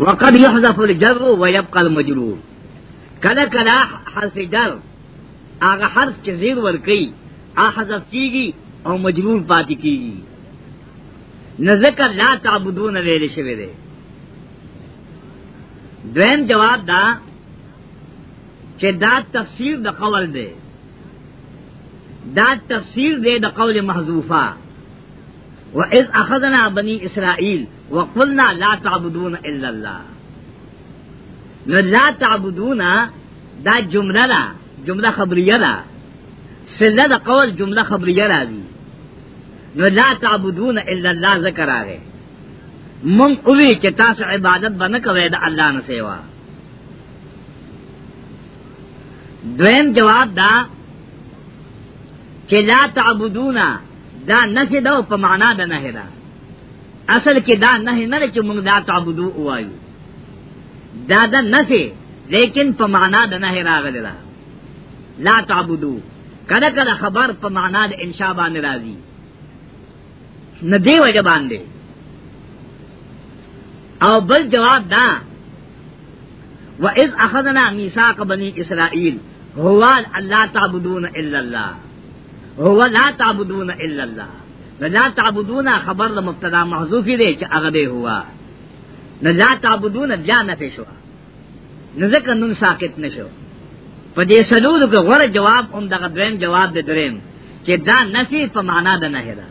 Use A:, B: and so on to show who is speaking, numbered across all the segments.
A: وقد يحذف الجر ويبقى المجرور کله کله حرف جر هغه حرف چې زیر ور کوي حذف کیږي او مجرور پاتې کیږي نذکر لا تعبدون لري شوی دی دویم جواب دا چې دا تفسیر د قول دی دا تفسیر دی د قول محذوفه واذ اخذنا بني اسرائيل وقلنا لا تعبدون الا الله نو لا تعبدون دا جمله دا جمله خبریه دا سله دا قول جمله خبریه را دی نو لا تعبدون الا الله ذکر آگے من قوی چې تاسو عبادت بنه کوي د الله نه سیوا دویم جواب دا چې لا تعبدون دا نشه دا په معنا د نه ده اصل کې دا نه نه چې موږ دا تعبدو وایو دا دا نه لیکن په معنا د نه راغلی دا لا تعبدو کله کله خبر په معنا د انشاء باندې راځي نه دی وجه باندې او بل جواب دا و اذ اخذنا ميثاق بني اسرائيل هو لا تعبدون الا الله هو لا تعبدون الا الله لا تعبدون خبر د مبتدا محذوفی دی چې هغه دی هوا نه لا تعبدون بیا نه پیښو نه ځکه نن ساکت نشو په دې سلوړو کې غوړ جواب هم دغه دریم جواب دی دریم چې دا نفي په معنا د نه ده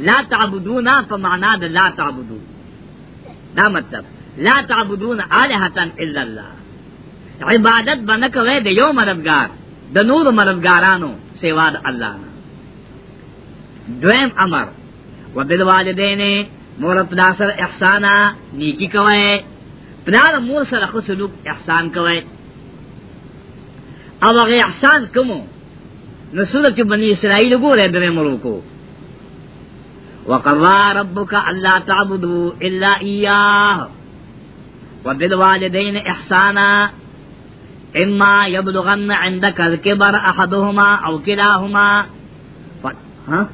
A: لا تعبدون په معنا د لا تعبدون دا مطلب لا تعبدون الہتن الا الله عبادت بنکوي د یو مددگار د نور مددگارانو سیوا د الله نه دویم امر و بالوالدین مور پلا سر احسانا نیکی کوئے پلار مور سر خو سلوک احسان کوئے او هغه احسان کومو نو سورۃ بنی اسرائیل ګوره دغه مرو کو وقضى ربك الا تعبدوا الا اياه وبالوالدين احسانا اما يبلغن عندك الكبر احدهما او كلاهما ف... ها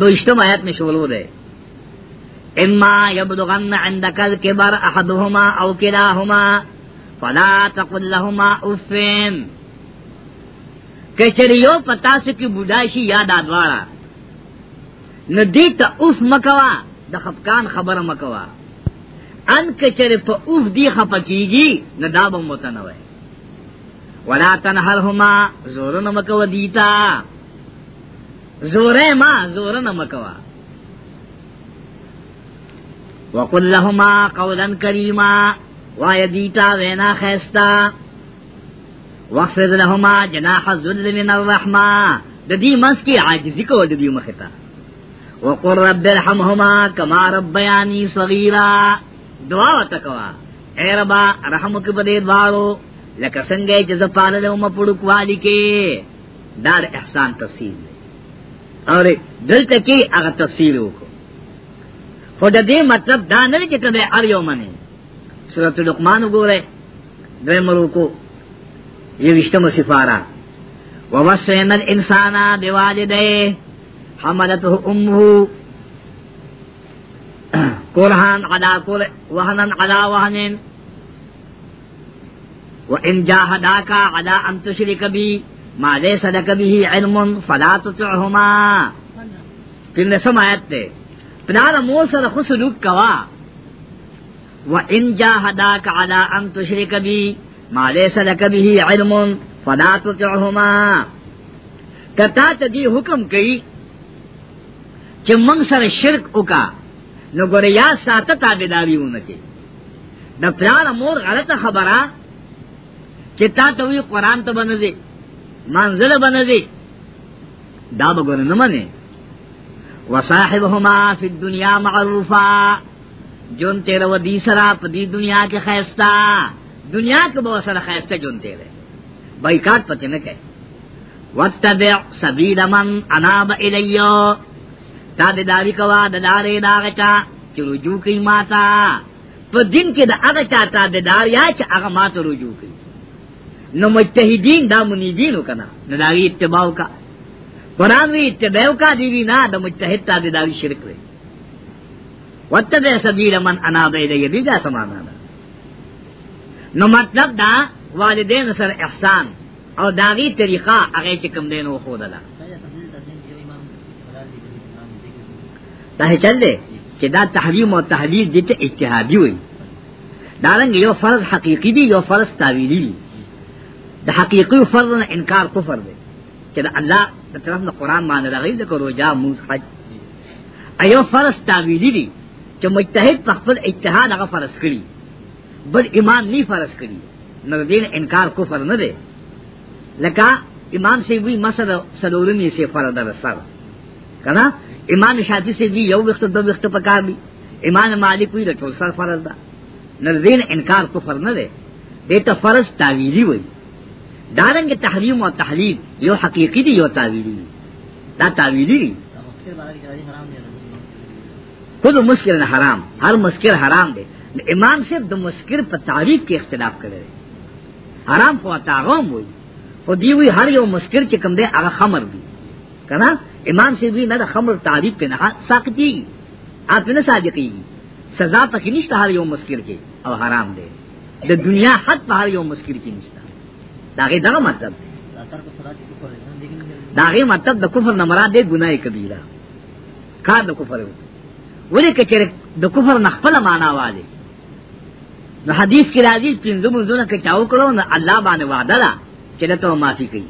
A: دوشتم آیت میں شروع دے اما یبلغن عندک الکبر احدهما او کلاهما فلا تقل لهما اف کچریو پتا سکی بډایشی یاد ادوارا ندی ته اف مکوا د خفقان خبر مکوا ان کچری په اف دی خپکیږي ندابم متنوي ولا تنهرهما زورن مکوا دیتا زوره ما زوره نمکوا وقل لهما قولا کریما وایدیتا وینا خیستا وقفض لهما جناح الذل من الرحمه د دې مس کې عاجزي کو د دې مخته وقر رب ارحمهما كما ربياني صغيرا دعا وتکوا اے ربا رحم کې بده دوالو لکه څنګه چې زپاله لوم پړو کوالی کې دار احسان تفصیل اور دلته کې هغه تفصیل وکړو خو د دې مطلب دا نه چې ته هر یو منې سورۃ لقمان وګوره دریم ورکو یوشتم سفارا ووصینا الانسان بوالديه حملته امه قرحان على قرح وهنا على وهن وان جاهداك على ان تشرك بي ما ليس لك به علم فلا تطعهما تن سم آیت تے پلار مو سر خسلوک کوا و ان جاہداک علا ان تشرک بی ما ليس لك به علم فلا تطعهما کتا تا دی حکم کئی چې موږ سره شرک وکا نو ګور یا ساته تابعداري ونکي د پلان مور غلطه خبره چې تا ته وی قران ته باندې منزل بنزی دا بگونه نمانه وصاحبهما فی الدنیا معروفا جون تیرا و دی سرا پا دی دنیا کے خیستا دنیا کے بہت سرا خیستا جون تیرے بائیکاٹ پتے نہ کہ واتبع سبیل من اناب الیو تا دے داری کوا ددارے داغچا چی رجوع کی ماتا پا دن کے دا اغچا تا دے داریا چی اغمات رجوع کی نو مجتہدین دا منیبینو کنا نو داغی اتباو کا قرآن وی اتباو کا دیوی نا دا مجتہد تا دی داغی شرک وی وَتَّبِعْ سَبِيلَ مَنْ أَنَابَ إِلَيَّ دی دا سمانا دا نو مطلب دا والدین سر احسان او داغی طریقہ اگے چکم دینو خود اللہ دا چل دے کہ دا تحریم و تحلیل دیتے اجتہادی ہوئی دارنگ یو فرض حقیقی دی یو فرض تعویلی دی د حقیقی فرض نه انکار کفر دی چې د الله د طرف نه قران باندې راغلی د روجا موز حج ایو فرض تعویلی دی چې مجتهد په خپل اجتهاد هغه فرض کړي بل ایمان نه فرض کړي نو دین انکار کفر نه دی لکه امام سی وی مسله سلورمی سی فرض رساله کنا امام شافعی سی وی یو وخت دو وخت پکار دی امام مالک وی د ټول سر فرض ده نو دین انکار کفر نه دی دته فرض تعویلی وایي دارنگ تحریم و تحلیل یو حقیقی دی یو تاویلی دا تاویلی دی خود مسکر حرام ہر مسکر حرام دے امام صاحب دو مسکر پر تعریف کے اختلاف کرے حرام کو تاغم ہوئی خود دی ہوئی ہر یو مسکر چکم دے اگر خمر دی کنا امام صاحب بھی نہ خمر تعریف کے نہ ساکتی آپ نہ صادقی سزا تک نشتہ ہر یو مسکر کے اور حرام دے دا دنیا حد پہ ہر یو مسکر کی نشتہ داغه دغه مطلب داغه مطلب د کفر نه مراد دی ګناه کبیره کار د کفر وو ولې کچره د کفر نه خپل معنا واله نو حدیث کې راځي پنځه منځونه کې چاو کړو نو الله باندې وعده ده چې له تو معافي کوي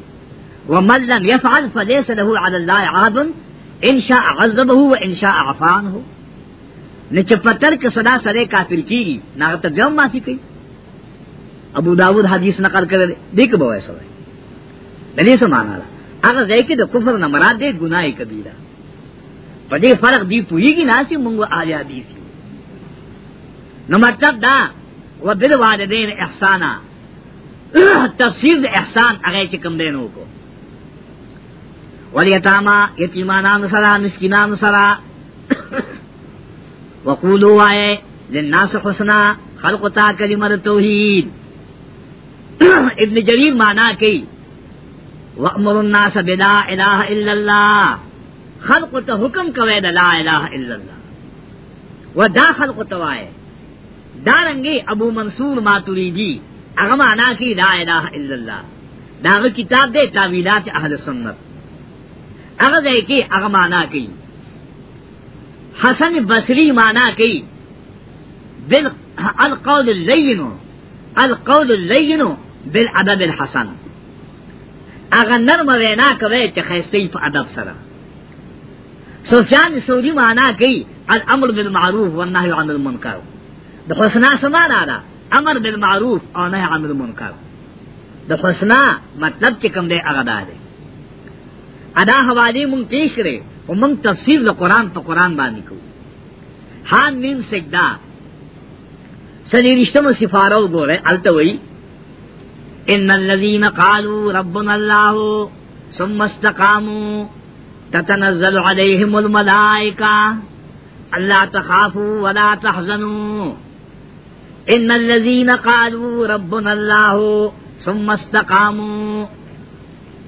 A: ومن لم يفعل فليس له على الله عهد ان شاء عذبه وان شاء عفا عنه نچ پتر کې صدا سره کافر کیږي نه ته بیا معافي کوي ابو داود حدیث نقل کرے دیکھ بو ایسا ہے دلی سے مانا رہا اگر زی کے کفر نہ مراد دے گناہ کبیرہ پدے فرق دی پوئی کی ناسی منگو آیا دی سی نو مطلب دا و بل والدین احسانا تفسیر دے احسان اگے چکم دینو کو والیتاما یتیمانان سرا مسکینان سرا وقولو آئے للناس حسنا خلق تا کلمہ توحید ابن جریر مانا کی وامر الناس بلا الہ الا اللہ خلق تو حکم کوے لا الہ الا اللہ و دا خلق تو آئے دارنگے ابو منصور ماتریدی اغمانا کی لا الہ الا اللہ داغ کتاب دے تعویلات اہل سنت اغز ہے کہ اغمانا کی حسن بصری مانا کی بل القول اللین القول اللین بالعدب الحسن اغه نرم وینا کوي چې خیستی په ادب سره سفیان سوری معنا کوي الامر بالمعروف والنهي عن المنکر د حسنا سمانا ده امر بالمعروف او نهي عن المنکر د حسنا مطلب چې کوم دی هغه ده ادا حوالی مونږ پیش کړي او مونږ تفسیر د قران په قران باندې کوو حان نیم سجدا سنی رشتہ مو سفارو گو رہے التوئی ان الذين قالوا ربنا الله ثم استقاموا تتنزل عليهم الملائكه الا تخافوا ولا تحزنوا ان الذين قالوا ربنا الله ثم استقاموا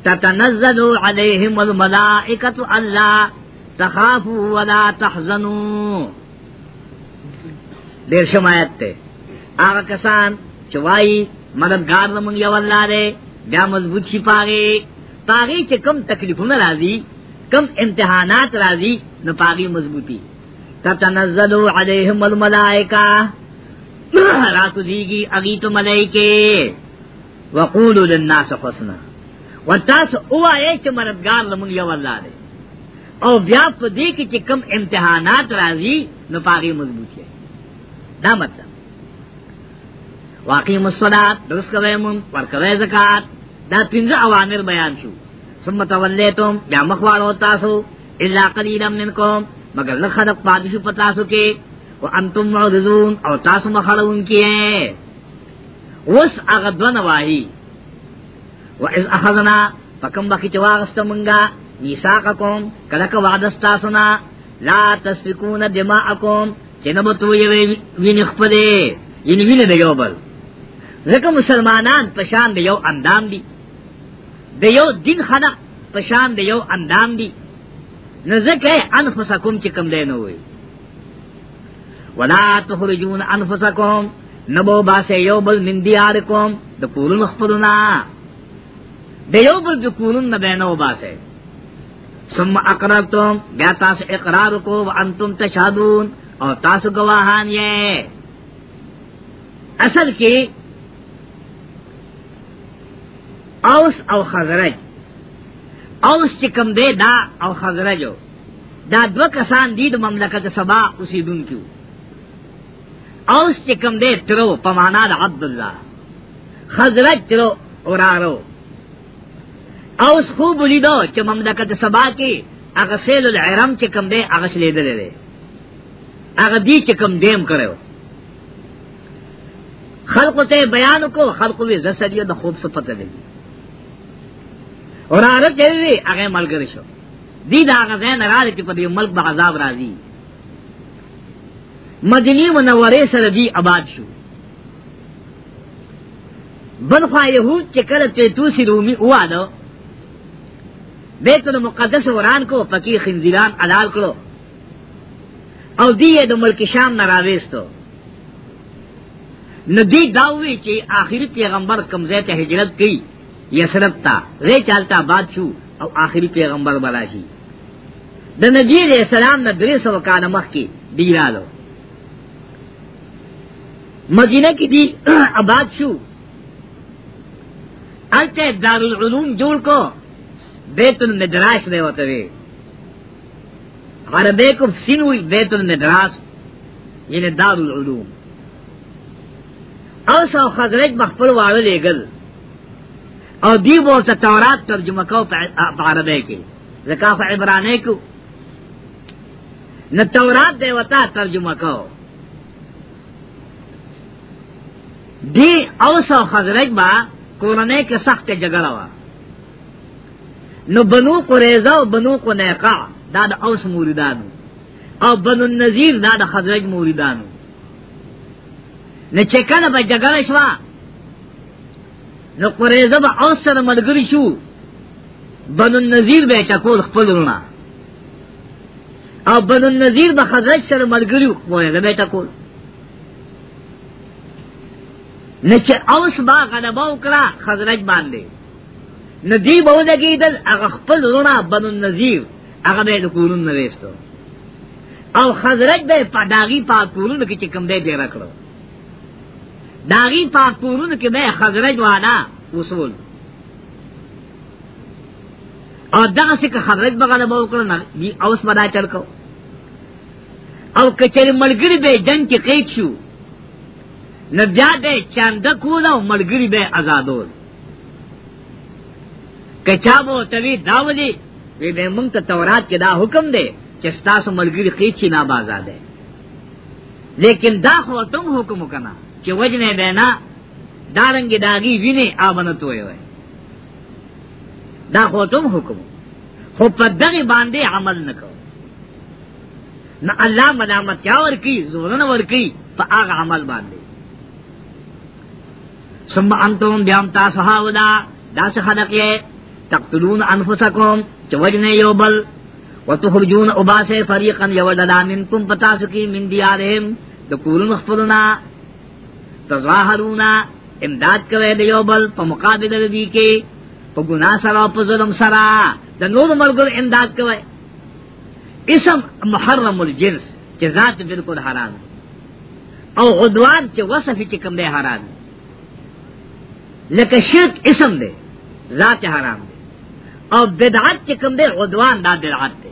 A: تتنزل عليهم الملائكة ألا تخافوا ولا تحزنوا دیر شمایت تے آغا کسان چوائی مددگار زمون یو الله دے بیا مضبوط شي پاغي پاغي چې کم تکلیفونه راځي کم امتحانات راځي نو پاغي مضبوطی تتنزلو علیہم الملائکہ راتوزیگی اغیت ملائکے وقولو للناس حسنا وتاس اوا اے چې مددگار زمون یو الله دے او بیا په دې کې چې کم امتحانات راځي نو پاغي مضبوطی دا مطلب واقیم الصلاة درس کوي مون ورکوي زکات دا پنځه اوامر بیان شو ثم تولیتم بیا مخوالو تاسو الا قلیلا منکم مگر لږ خلک پاتې شو پتاسو کې او انتم معرضون او تاسو مخالون کې اوس هغه د نواهی و اذ اخذنا فکم بکی چواغست منگا میساقکم کلک وعدستاسنا لا تسفکون دماءکم چنبتو یوی نخپدے یعنی وینے دیگو بل ځکه مسلمانان پشان دی یو اندام دی د یو دین خلق پشان دی یو اندام دی نه ځکه انفسکم چې کم دی نه وي ولا تخرجون انفسکم نبو باسه یو بل من دیارکم د کورن خپلنا د یو بل د کورن نه بینو باسه ثم اقررتم بیا تاسو اقرار کو وانتم تشهدون او تاسو گواهان یې اصل کې اوس او خزرج اوس چې کوم دی دا او خزرج دا دو کسان دي د مملکت سبا اوسیدونکو اوس چې کوم دی ترو په معنا د عبد الله خزرج ترو اورارو اوس خوب لیدو چې مملکت سبا کې هغه سیل الحرم چې کوم دی هغه لیدل دی هغه دی چې کوم دیم کړو خلق ته بیان کو خلق وی زسریه د خوب صفته دی ورانه کوي هغه ملګری شو دی دا هغه زین راځي چې په دې ملک به عذاب راځي مدینه منورې سره دی آباد شو بل خو يهود چې کله ته توسي رومي واده بیت المقدس وران کو فقیر خنزیران حلال کړو او دی د ملک شام نه راويستو ندی داوی چې آخر پیغمبر کمزې ته هجرت کړي یسرب تا غی چالتا باد شو او آخری پیغمبر بلا شی د نبی علیہ السلام نه درې سو کاله مخکې دی رالو مدینه کې دی آباد شو البته دارالعلوم جوړ کو بیت المدراس دی وته وی عربی کو سینوی بیت المدراس یعنی دارالعلوم او سو خضرج مخفل واړه لګل او دی بو ته تورات ترجمه کو په عربی کې زکا په عبرانی کې نو تورات دی وتا ترجمه کو دی اوس او خزرج با کورنۍ کې سخت جګړه وا نو بنو قریظه او بنو قنیقه دا د اوس موریدانو او بنو النذیر دا د خزرج موریدانو نه چې کله به جګړه شوه نو قریزه با اوس سره ملګری شو بنو النذیر به ټکول خپل ورونه او بنو النذیر به خزرج سره ملګری وایله به ټکول نه چې اوس با غلبا وکړه خزرج باندې ندی به ولګیدل هغه خپل ورونه بنو النذیر هغه به کورون نه او خزرج به پداغي پاکولو کې کوم دی دی راکړو داغی پاکورن کے بے خزرج والا اصول اور دغ سے کہ خزرج بغل بہ کرنا دی اوس بدا چل کو او کچری ملگری بے جن کی قید شو نبیا بے چاند کولا ملگری بے آزادول کچا بو توی داولی وی بے منگ تورات کے دا حکم دے چستا سو ملگری قید چی نا بازا دے لیکن دا خو تم حکم کنا کہ وجنے بینا دارنگ داغی ونے آ ہوئے تو ہو تم حکم ہو پدگی باندے عمل نہ کرو نہ اللہ ملامت کیا ورکی زور نہ ورکی تو آگ عمل باندے سمب انتم دیام تا سہا ودا دا سہا دکیے تقتلون انفسکم چو وجن یو بل و تخرجون اباس فریقا یو للا منکم پتا سکی من دیارہم دکورن اخفرنا تظاہرونا امداد کوي د یو بل په مقابله د دې کې په ګناه سره او په ظلم سره د نور مرګ امداد کوي اسم محرم الجنس چې ذات بالکل حرام او عدوان چې وصف چې کوم دی حرام لکه شرک اسم دی ذات حرام دی او بدعت چې کوم دی عدوان دا بدعت دی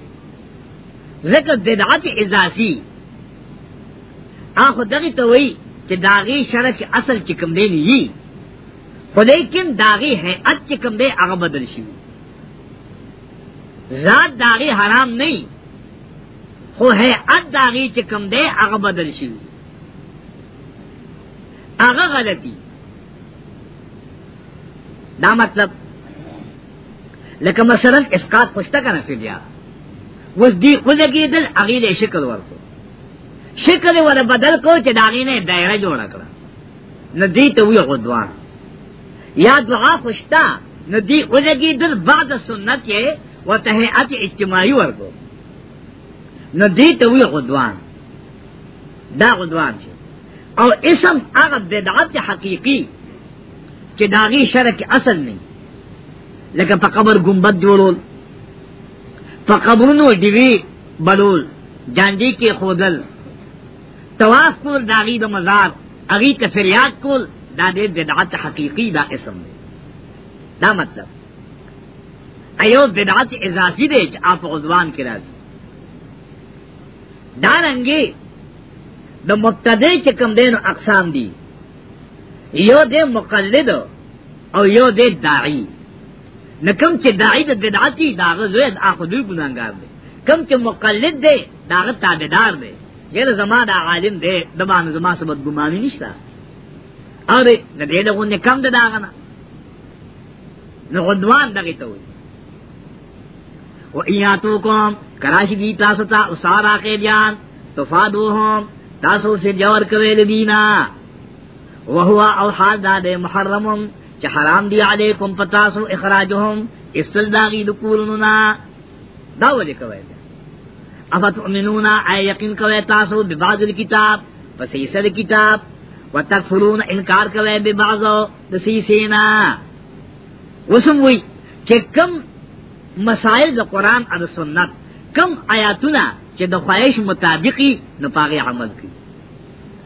A: ذکر بدعت اضافي اخو دغه ته وایي چې داغي شرک اصل چې کوم دی نی خو لیکن داغي هيئت چې کوم دی هغه بدل شي ذات داغي حرام نه خو هيئت داغي چې کوم دی هغه بدل شي هغه غلطي دا مطلب لکه مثلا اسقاط خوشته کنه فی بیا وس دی خو لګیدل هغه له شکل ورکو شکل ور بدل کو چې داغی نه دایره جوړ کړ ندی ته وی غدوان یا دعا خوشتا ندی اولګي در بعد سنت کې وتهيئت اجتماعي ورکو ندی ته وی غدوان دا غدوان شو او اسم هغه بدعت حقيقي چې داغي شرک اصل نه لکه په قبر ګمبد جوړول په قبرونو دیوی بلول جاندی کې خودل تواف کول داغی دا مزار اگی کثریات کول دا دے بدعت حقیقی دا اسم دے دا مطلب ایو بدعت اضافی دے چا آپ عضوان کی رازی دارنگی دا مبتدی چکم دے نو اقسام دی یو دے مقلد او یو دے داعی نکم چ داعی دا بدعتی داغ زوید آخدوی گنانگار دے کم چ مقلد دے داغ تابدار دے یره زما دا عالم دی د باندې زما سبد ګمانی نشته اره د دې له غونې کم ده داغه نه نو غدوان دغه ته وي و ایاتو کوم کراش دی تاسو ته اسارا کې بیان تفادوهم تاسو سے جوار کوي لدینا وهو او حال ده محرم چې حرام دی علیکم پتاسو اخراجهم استل داغي د کورونو نا دا ولي کوي افت امنونا اے یقین کوئے تاسو ببعض الكتاب فسیسر کتاب و تکفرون انکار کوئے ببعضو دسیسینا وسم وی چې کم مسائل د قران او د سنت کم آیاتونه چې د خواهش مطابقي نه پاغي عمل کی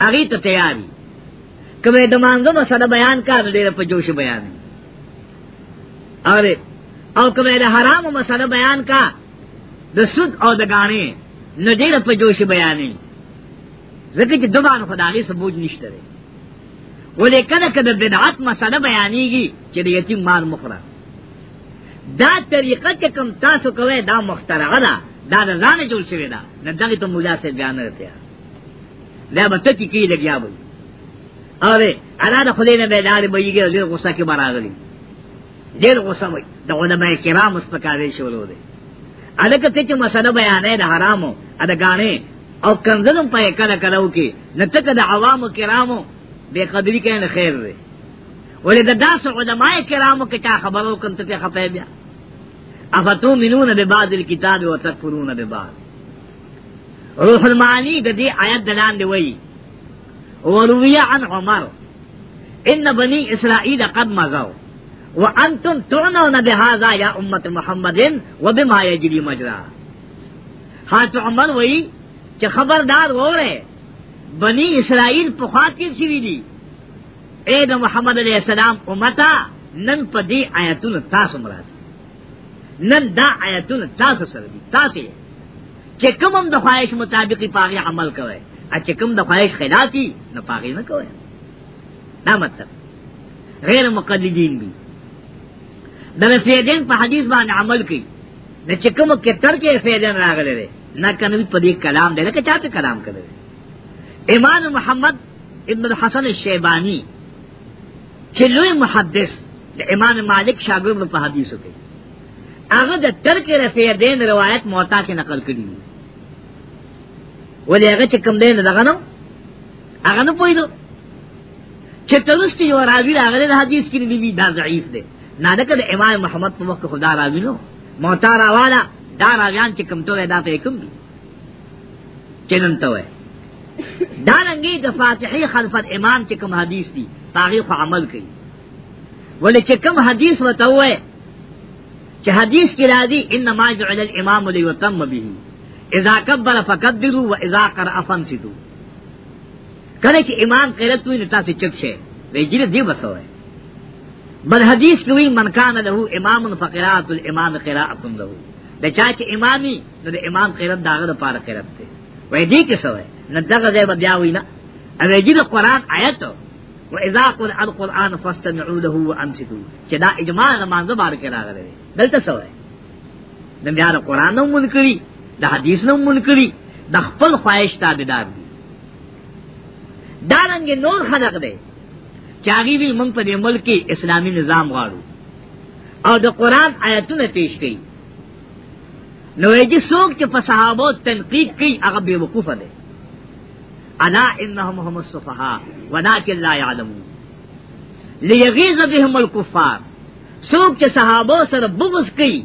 A: هغه ته تیاری کومه د مانګو مسله بیان کا ډېر په جوش بیان اره او کومه د حرام مسله بیان کا د سود او د غاڼې نه ډېر په جوش بیانې ځکه چې دوبان خدای سره بوج نشته لري ولې کله کله بدعت مسله بیانېږي چې د یتیم مال مخره دا طریقه چې کوم تاسو کوی دا مخترغه ده دا د ځان جوړ شوی ده نه دغه ته مولا سره بیان راته دا به ته کې لګیا وي اوه انا د خدای نه بیدار به یې غوسه کې برابرې ډېر غوسه وي دا علماء کرام سپکاوي شروع دي الکه ته چې مسله بیانې د حرامو ادګانې او کنزلم پې کله کلو کې نتک د عوامو کرامو به قدری کین خیر دی ولې د داس علماء کرامو کې تا خبرو کوم ته خپه بیا افتو منون به بعض الكتاب او تکفرون به بعض روح المعانی د دې آیت دلان دی وی ورویا عن عمر ان بني اسرائيل قد مزوا وانتم تعنون بهذا یا امت محمد وبما یجری مجرا حضرت عمر وی چې خبردار وره بنی اسرائیل په خاطر شي دي اے د محمد علیہ السلام امتا نن په دې آیتونو تاسو مراد نن دا آیتونه تاسو سره دي تاسو چې کوم د خواهش مطابقی پاغي عمل کوي ا چې کوم د خواهش خلافي نه پاغي نه کوي دا مطلب غیر مقلدین دي دغه سیدین په حدیث باندې عمل کوي نه چې کوم کتر کې سیدین راغلی دی نه کنوی په دې کلام دی لکه چاته کلام کړی امام محمد ابن الحسن الشیبانی چې لوی محدث د امام مالک شاګرد په حدیثو کې هغه د ترک رفیدین روایت موتا کې نقل کړی دی ولې هغه چې کوم دی نه دغه نو هغه نه پوهیدو چې ترستی یو راوی راغلی د حدیث کې دی دا ضعیف دی نه دغه د امام محمد په وخت خدا راځي نو موتا راواله دا راځان چې کوم ته دا ته کوم چنن ته وای دا رنګي د فاتحه خلف امام چې کوم حدیث دي تاریخ عمل کوي ولې چې کوم حدیث وته وای چې حدیث کې راځي انما جعل الامام ليتم به اذا كبر فكبروا واذا قرأ فانصتوا کله چې امام قرأت وي نو تاسو چک شئ وی جره دی بسوي بل حدیث کی ہوئی من کان لہو امام فقرات الامام قراءت لہو د چاچ امامی نو د امام قرات داغه د پاره قرات ته وای دی کی سوې نو دغه ځای به بیا وینا اوی د قران آیت و اذا قل القران فاستمعوا له وانصتوا چې دا اجماع نماز باندې راغلی دلته سوې د بیا د قران نو منکری د حدیث نو منکری د خپل خواهش تابعدار دي دا رنګ نور خلق دی چاغي وی مونږ په دې ملک کې اسلامي نظام غواړو او د قران آیتونه پیش کړي نو یې څوک چې په صحابه تنقید کوي هغه بے وقوف دی الا انهم هم الصفها ولكن لا يعلمون ليغيظ بهم الكفار څوک چې صحابه سره بغض کوي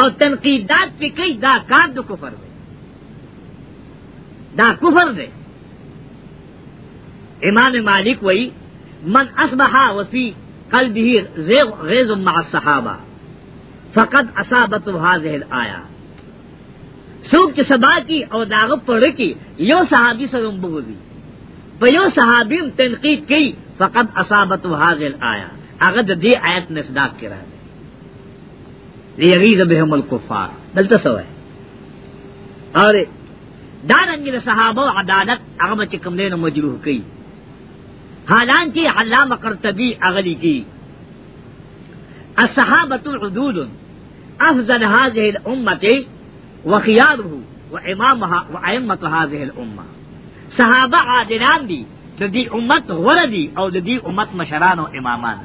A: او تنقیدات پہ کئی دا کار دو کفر دے دا کفر دے امام مالک وی من اصبح وفي قلبه غيظ مع الصحابه فقد اصابته هذه الايه سوق چې سبا کی او داغه پړ کی یو صحابي سره مبوزي په یو صحابي تنقید کی فقد اصابته هذه الايه هغه د دې آیت نه صداق کړه ليغيظ بهم الكفار دلته سوې اور دارنګ د صحابه عدالت هغه چې کوم دینه مجروح کړي حالانکہ علامہ قرطبی اغلی کی الصحابۃ العدود افضل هذه الامه
B: وخياره
A: وامامها وائمه هذه الامه صحابه عادلان دي د دې امت غره دي او د دې امت مشران او امامان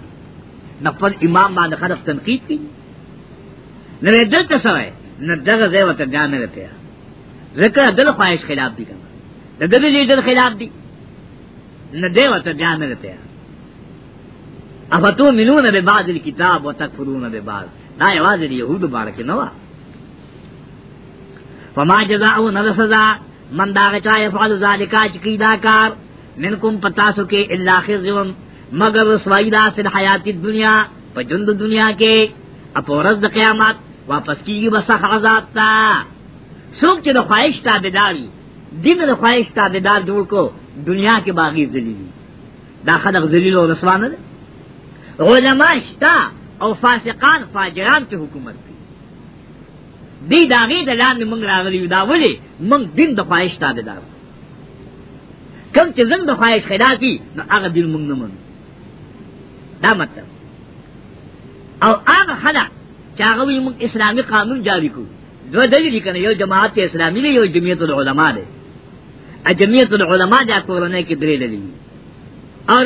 A: نفل امام باندې خلق تنقید کی نه دلته سوې نه دغه ځای وته ځان نه لته دل خواهش خلاف دي کنه دغه دې دل خلاف دي نہ دے و تو بیان رہتے ہیں اب تو ملو نہ بے باز کتاب و تک فرو نہ بے باز نہ آواز یہود بارک نوا فما جزا او نہ سزا من دا چا یفعل ذالک چکی دا کار منکم پتا سو کے الا خزم مگر رسوائی دا فی الحیات الدنیا پجند دنیا کے اپورز دا قیامت واپس کی گی بسخ عذاب تا سوک چا دا خواہش تابداری دن دا خواہش تابدار جوڑ کو دنیا کے باغی ذلیلی دا خلق ذلیل و رسوا نه ده علما شتا او فاسقان فاجران ته حکومت کوي دی داغه د لاندې موږ راغلی دا ولي موږ دین د خواهش تابع دار کم چې زنګ د خواهش خدا کی نو هغه دین موږ نه منو دا مطلب او هغه خلق چې هغه موږ اسلامي قانون جاری کو دو دلیل کنه یو جماعت اسلامي دی یو جمعیت العلماء دی اجمیت العلماء جا کورنے کی درے للی اور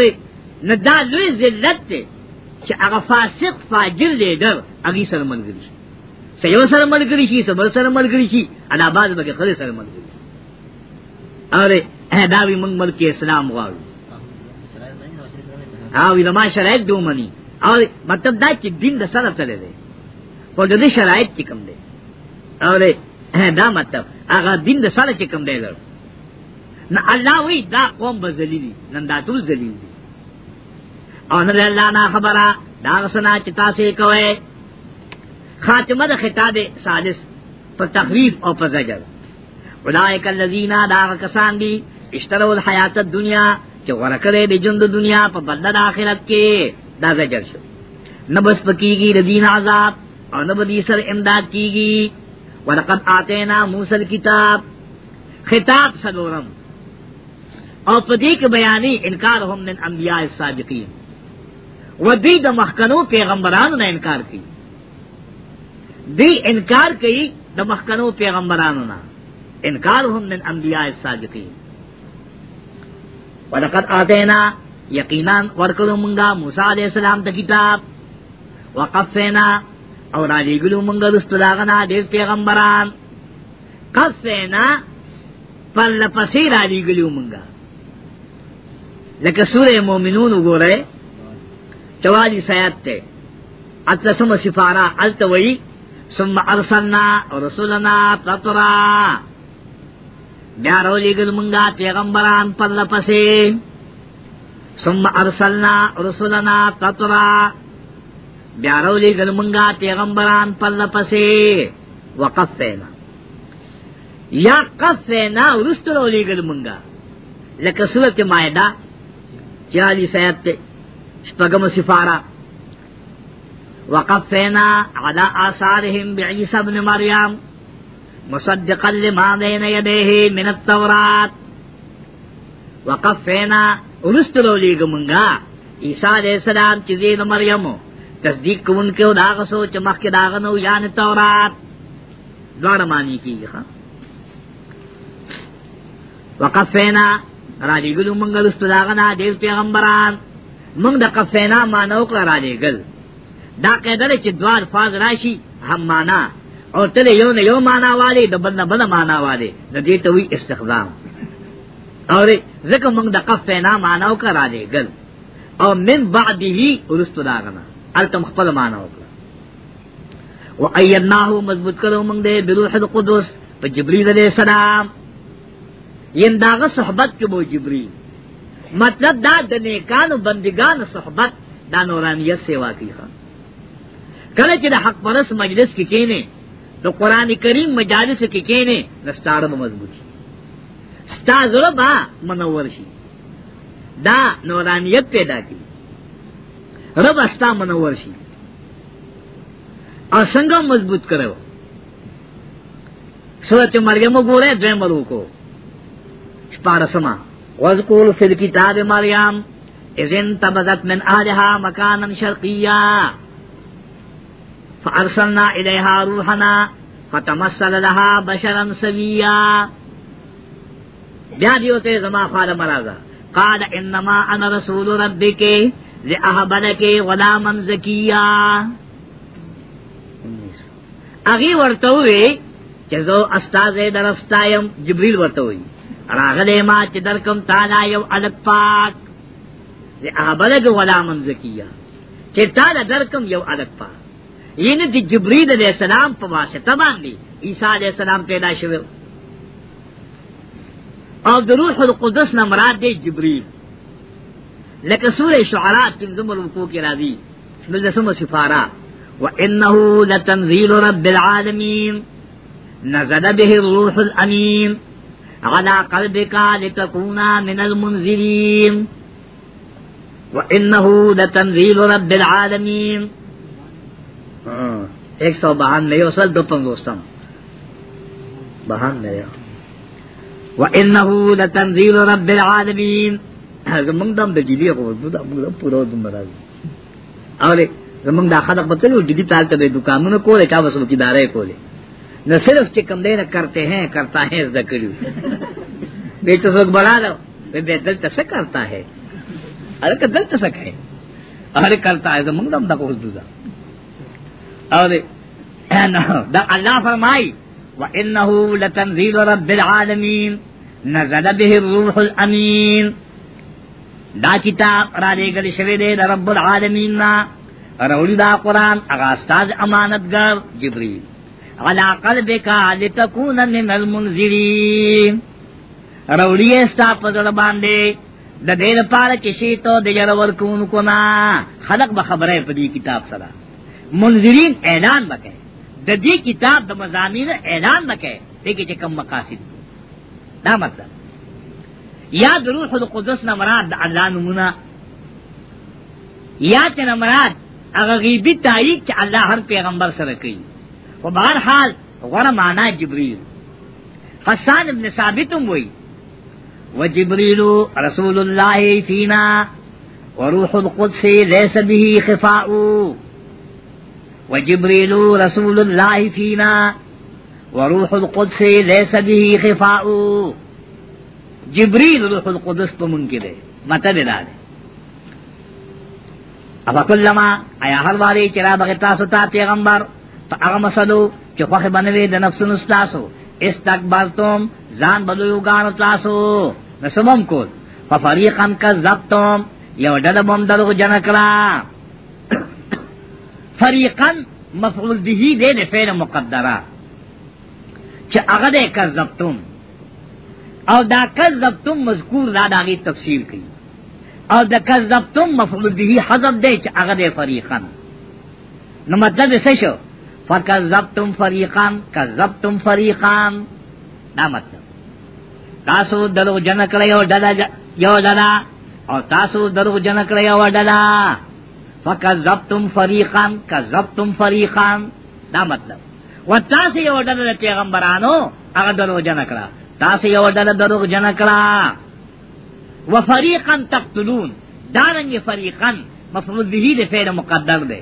A: ندا لوی ذلت تے چی اغا فاسق فاجر لے در اگی سر ملگری شی سیو سر ملگری شی سبر سر ملگری شی ادا باز بکی خلی سر ملگری شی اور اہداوی منگ ملک اسلام غارو آوی لما شرائط دو منی اور مطلب دا چی دین دا سر تلے دے خود دے شرائط چی کم دے اور دا مطلب اغا دین دا سر چی کم دے لڑو نہ اللہ وی دا قوم بزلیلی نن دا ټول ذلیل دي او نه الله نه خبره دا سنا چې تاسو کوي خاتمه د خطاب سالس په تخریب او په زجر اولائک الذین دا کسان دي اشتروا الحیات الدنیا چې ورکړې د ژوند دنیا په بدل د آخرت کې دا زجر شو نبس پکیږي ردین عذاب او نبدی سر امداد کیږي ولقد آتینا موسی الكتاب خطاب سلورم او پدې کې بیانې انکار هم من انبیاء السابقین و دې د مخکنو پیغمبرانو نه انکار کوي دې انکار کوي د مخکنو پیغمبرانو نه انکار هم من انبیاء السابقین ولقد آتینا یقینا ورکلو منگا موسی علیہ السلام ته کتاب وقفینا او را لګلو منگا رسول داغنا دې پیغمبران قفینا پر لپسې را لګلو منگا لکه سورہ مومنون وګورئ 44 آیات ته اتسم سفارا التوی ثم ارسلنا رسولنا تطرا بیا رولیګل مونږه پیغمبران پر لپسې ثم ارسلنا رسولنا تطرا بیا رولیګل مونږه پیغمبران پر لپسې وقفنا یا قفنا ورستو رولیګل مونږه لکه سورته مائده چالیس آیت تے شپگم سفارہ وقفینا علی آثارهم بعیس ابن مریم مصدقا لما بین یدیه من التورات وقفینا رستلو لیگ منگا عیسیٰ علیہ السلام چیزین مریم تصدیق کون کے داغ سو چمخ کے داغنو یان تورات دوارا معنی کی خواہ وقفینا را لګلو مونږ لستو داغه نه ډیر پیغمبران مونږ د قفینا مانو کړه را لګل دا قیدل چې دوار فاز راشي هم معنا او تل یو نه یو معنا والی د بل نه بل معنا والی د دې ته وی استخدام اور زکه مونږ د قفینا مانو کړه را لګل او من بعده ورستو داغه نه التم خپل معنا وکړه و ايناه مضبوط کړو مونږ دې بروح القدس په جبريل عليه السلام یم داغه صحبت کې بو جبرئیل مطلب دا د نیکانو بندگانو صحبت دا نورانیت سیوا کی خان کله چې د حق پرس مجلس کې کینې نو قران کریم مجالس کې کینې نستاره مضبوط شي ستا زړه با منور شي دا نورانیت پیدا کی رب استا منور شي او څنګه مضبوط کړو سورته مریم وګوره دویمرو کو سپارسما وذکول فی الكتاب مریم اذن تبذت من آلها مکانا شرقیا فارسلنا الیها روحنا فتمثل لها بشرا سویا بیا دیو ته زما خاله مرزا قال انما انا رسول ربک لاهبلک غلاما زکیا اغي ورته وی چې زه استاد درستایم جبريل ورته وی راغلې ما چې درکم تعالی یو الګ پاک زه هغه غلامم زکیه چې تعالی درکم یو الګ پاک ینه د جبرئیل علیہ السلام په واسطه باندې عیسی علیہ السلام پیدا شوه او د روح القدس نه مراد دی جبرئیل لکه سوره شعراء تم زمر وکو کې راځي بل سمه سفارا وانه لتنزيل رب العالمین نزل به الروح الامین علا قلبکا لتکونا من المنزلین وَإِنَّهُ لَتَنزِيلُ رَبِّ الْعَالَمِينَ ایک سو بہان میں اصل دو پنگوستم بہان میں وَإِنَّهُ لَتَنزِيلُ رَبِّ الْعَالَمِينَ زمنگ دم دے جیلی اگو بودا بودا پورا دم برازی اور زمنگ دا خلق بطلی جدی تالتا بے دکامونو کولے چاہ بسلو کی دارے کولے نہ صرف چکم دے نہ کرتے ہیں کرتا ہے اس دکڑی بے تو سوکھ بڑا لو بے بے دل تسا کرتا ہے ارے کہ دل تسا ہے ارے کرتا ہے تو منگم دکو دودا اور دا اللہ فرمائی وَإِنَّهُ لَتَنزِيلُ رَبِّ الْعَالَمِينَ نَزَلَ بِهِ الرُّوحُ الْأَمِينَ دا کتاب را لے گلی شوی دے رب العالمین نا روڑی دا قرآن اغاستاز امانتگر جبریل علا قلبک لتکون من المنذرین روڑی استا پزړ باندې د دې لپاره چې شی ته د جړ ورکون کو نا خلق به خبره په دې کتاب سره منذرین اعلان وکړي د دې کتاب د مزامین اعلان وکړي دغه چې کم مقاصد دا مطلب یا د روح القدس نه مراد د الله نمونه یا چې مراد هغه غیبی تایید چې الله هر پیغمبر سره کوي و بہر حال غور مانا جبریل حسان ابن ثابتم وی و جبریل رسول اللہ فینا و روح القدس لیس به خفاء و جبریل رسول اللہ فینا و روح القدس لیس به خفاء جبریل روح القدس تو منکر ہے مطلب دا دے اب کلما آیا ہر بارے چرا بغیر تاسو تا پیغمبر فاغه مسلو چې خوخه بنوي د نفس نستاسو استکبرتم ځان بدلو غانو تاسو نسمم کول ففریقا کذبتم یو ډله بم دلو جنکلا فریقا مفعول به دې د فعل مقدره چې هغه دې کذبتم او دا کذبتم مذکور دا دغه تفسیر کوي او دا کذبتم مفعول به حذف دې چې هغه دې فریقا نو مطلب څه شو فکذبتم فریقان کذبتم فریقان دا مطلب تاسو درو جن کړی او ډلا یو ډلا او تاسو درو جن کړی او ډلا فکذبتم فریقان کذبتم فریقان دا مطلب و تاسو یو ډلا پیغمبرانو هغه درو جن کړه تاسو یو ډلا درو جن کړه و فریقان تقتلون دارنګ فریقان مفعول به دې فعل مقدر دی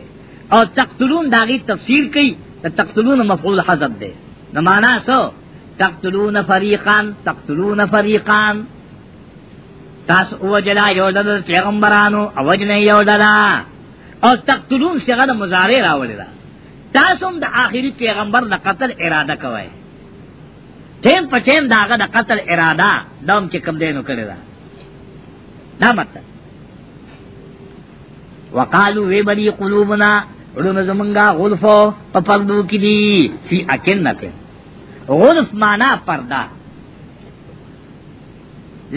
A: اور تقتلون داغی تفسیر کی تقتلون مفعول حضب دے نمانا سو تقتلون فریقان تقتلون فریقان تاس اوجلا یولد پیغمبرانو اوجن یولدا اور تقتلون سے غد مزارے راولدا تاسم دا آخری پیغمبر دا قتل ارادہ کوئے ٹیم پچیم داغا دا قتل ارادہ دوم چکم دینو کرے دا دا مطلب وقالو وی بری قلوبنا علوم زمنگا غلفو پا پردو کی دی فی اکنتن غلف مانا پردہ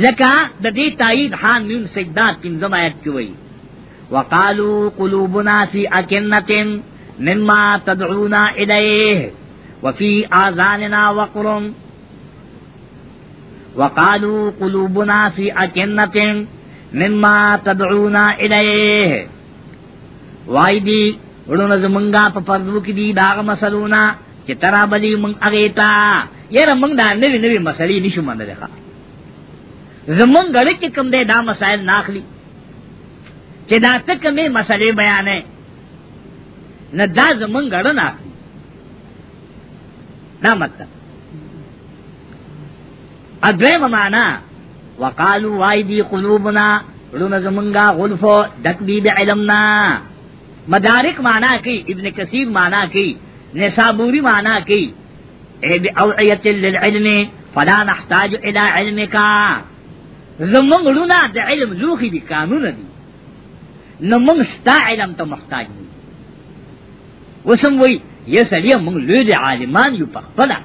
A: لکا دا دی تائید حان میون سجدات کن زمایت کیوئی وقالو قلوبنا فی اکنتن مما تدعونا الیه وفی آذاننا وقرم وقالو قلوبنا فی اکنتن مما تدعونا الیه وای دی ورونه زمونږه په پردو کې دی دا مسلونه چې ترا بلی مونږ هغه تا یره مونږ دا نوی نوی مسلې نشو منل ښه زمونږ غړي کې کوم دی دا مسائل ناخلی چې دا تک مې مسلې بیانې نه دا زمونږ غړ نه دا مطلب ادوی ممانا وقالو وای دی قلوبنا رونه زمونږه غلفو دک دی علمنا مدارک مانا کی ابن کثیر مانا کی نصابوری مانا کی اوعیت للعلم فلا نحتاج الى علم کا زمون لنا د علم لوخی دی قانون دی نمون ستا علم تا محتاج دی وسم وی یہ سلیہ من لوی دی عالمان یو پخپلا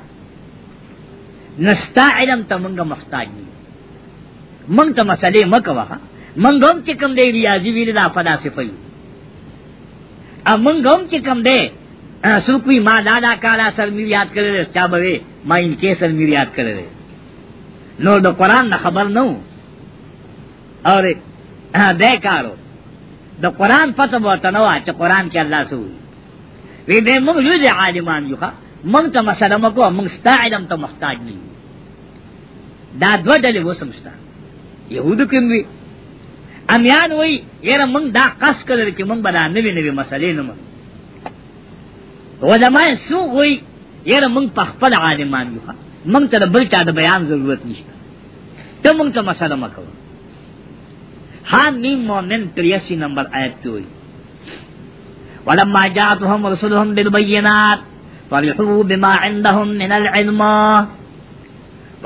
A: نستا علم تا منگا محتاج دی منگ تا مسئلے مکوہا منگم چکم دی ریاضی ویلی دا فلاسفہ یو امنگ ہم چکم دے سرکوی ما دادا کالا سر میو یاد کرے رہے چا بوے ما ان کے سر میو یاد کرے رہے نو دو قرآن نہ خبر نو اور دے کارو دو قرآن پتہ بہتا نو آچا قرآن کے اللہ سے ہوئی وی دے منگ یو دے عالمان یو خوا منگ تا مسلمہ کو منگ ستا علم تا مختاج نہیں دا دو دلی وہ سمجھتا یہود کم بھی امیان وی یره مونږ دا قص کړل چې مونږ بنا نوی نوی مسلې نه مونږ علماء سو وی یره مونږ په خپل عالمان یو مونږ ته بل چا د بیان ضرورت نشته ته مونږ ته مسله مکو حان نیم مومن 83 نمبر آیت کې وی ولما جاءتهم رسلهم بالبينات فرحوا بما عندهم من العلم